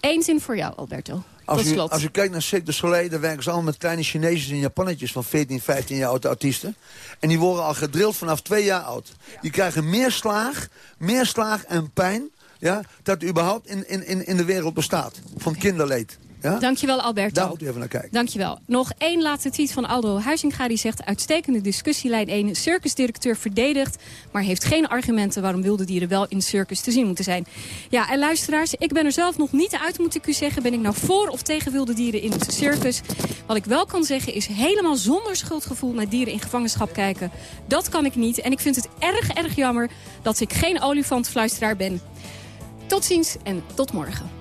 Eén zin voor jou, Alberto. Als u, als u kijkt naar Cirque du Soleil, dan werken ze allemaal met kleine Chinezen en Japannetjes van 14, 15 jaar oude artiesten. En die worden al gedrild vanaf twee jaar oud. Die krijgen meer slaag, meer slaag en pijn, ja, dat überhaupt in, in, in, in de wereld bestaat. Van kinderleed. Ja? Dankjewel, Alberto. Daar moet u even naar kijken. Dankjewel. Nog één laatste tweet van Aldo Huizinga. Die zegt uitstekende discussielijn 1. Circusdirecteur verdedigt, maar heeft geen argumenten... waarom wilde dieren wel in circus te zien moeten zijn. Ja, en luisteraars, ik ben er zelf nog niet uit, moet ik u zeggen. Ben ik nou voor of tegen wilde dieren in het circus? Wat ik wel kan zeggen is helemaal zonder schuldgevoel... naar dieren in gevangenschap kijken. Dat kan ik niet. En ik vind het erg, erg jammer dat ik geen olifantfluisteraar ben. Tot ziens en tot morgen.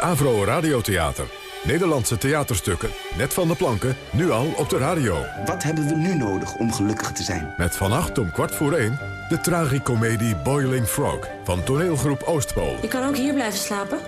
Het Avro Radiotheater. Nederlandse theaterstukken. Net van de planken, nu al op de radio. Wat hebben we nu nodig om gelukkig te zijn? Met vannacht om kwart voor één... de tragicomedie Boiling Frog van toneelgroep Oostpool. Je kan ook hier blijven slapen.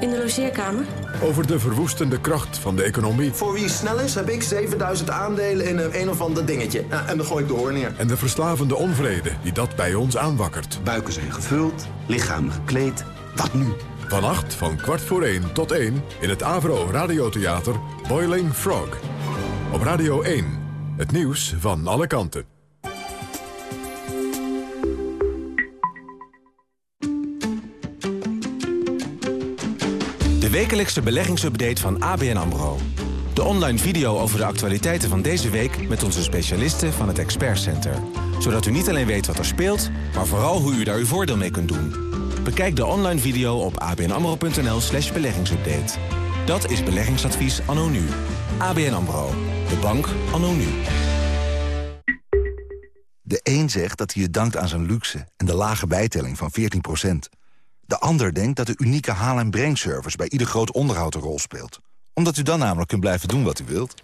In de logeerkamer. Over de verwoestende kracht van de economie... Voor wie snel is, heb ik 7000 aandelen in een, een of ander dingetje. Ja, en dan gooi ik de hoor neer. en de verslavende onvrede die dat bij ons aanwakkert. Buiken zijn gevuld, lichamen gekleed. Wat nu? Vannacht van kwart voor één tot één... in het Avro Radiotheater Boiling Frog. Op Radio 1. Het nieuws van alle kanten. De wekelijkse beleggingsupdate van ABN AMRO. De online video over de actualiteiten van deze week... met onze specialisten van het Expert Center. Zodat u niet alleen weet wat er speelt... maar vooral hoe u daar uw voordeel mee kunt doen. Bekijk de online video op abnamro.nl slash beleggingsupdate. Dat is beleggingsadvies anno nu. ABN AMRO. De bank anno nu. De een zegt dat hij het dankt aan zijn luxe en de lage bijtelling van 14%. De ander denkt dat de unieke haal- en brengservice bij ieder groot onderhoud een rol speelt. Omdat u dan namelijk kunt blijven doen wat u wilt.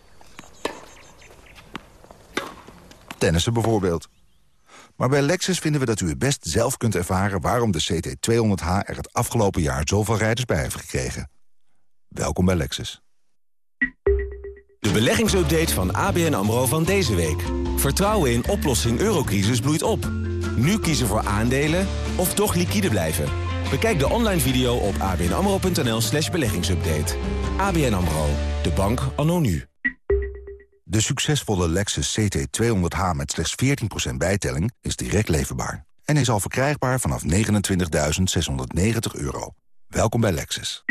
Tennissen bijvoorbeeld. Maar bij Lexus vinden we dat u het best zelf kunt ervaren... waarom de CT200H er het afgelopen jaar zoveel rijders bij heeft gekregen. Welkom bij Lexus. De beleggingsupdate van ABN AMRO van deze week. Vertrouwen in oplossing eurocrisis bloeit op. Nu kiezen voor aandelen of toch liquide blijven. Bekijk de online video op abnamro.nl slash beleggingsupdate. ABN AMRO, de bank anno nu. De succesvolle Lexus CT200H met slechts 14% bijtelling is direct leverbaar. En is al verkrijgbaar vanaf 29.690 euro. Welkom bij Lexus.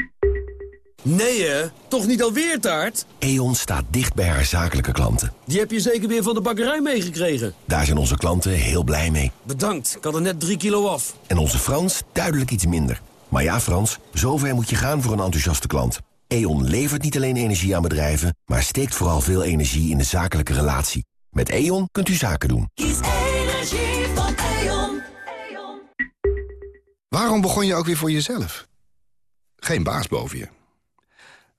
Nee hè? Toch niet alweer taart? E.ON staat dicht bij haar zakelijke klanten. Die heb je zeker weer van de bakkerij meegekregen. Daar zijn onze klanten heel blij mee. Bedankt, ik had er net drie kilo af. En onze Frans duidelijk iets minder. Maar ja, Frans, zover moet je gaan voor een enthousiaste klant. E.ON levert niet alleen energie aan bedrijven... maar steekt vooral veel energie in de zakelijke relatie. Met E.ON kunt u zaken doen. Kies energie van E.ON. Waarom begon je ook weer voor jezelf? Geen baas boven je.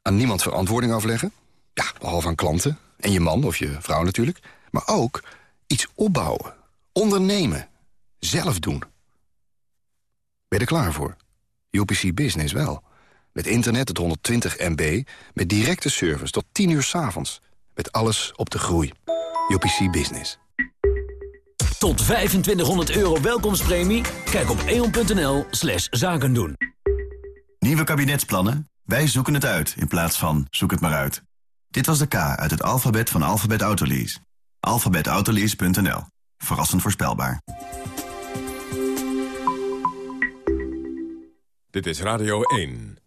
Aan niemand verantwoording afleggen? Ja, behalve aan klanten. En je man of je vrouw natuurlijk. Maar ook iets opbouwen. Ondernemen. Zelf doen. Ben je er klaar voor? UPC Business wel. Met internet tot 120 MB. Met directe service tot 10 uur s avonds. Met alles op de groei. UPC Business. Tot 2500 euro welkomstpremie? Kijk op eon.nl slash zaken doen. Nieuwe kabinetsplannen? Wij zoeken het uit in plaats van zoek het maar uit. Dit was de K uit het alfabet van Alphabet Autolease. Alphabetautolease.nl. Verrassend voorspelbaar. Dit is Radio 1.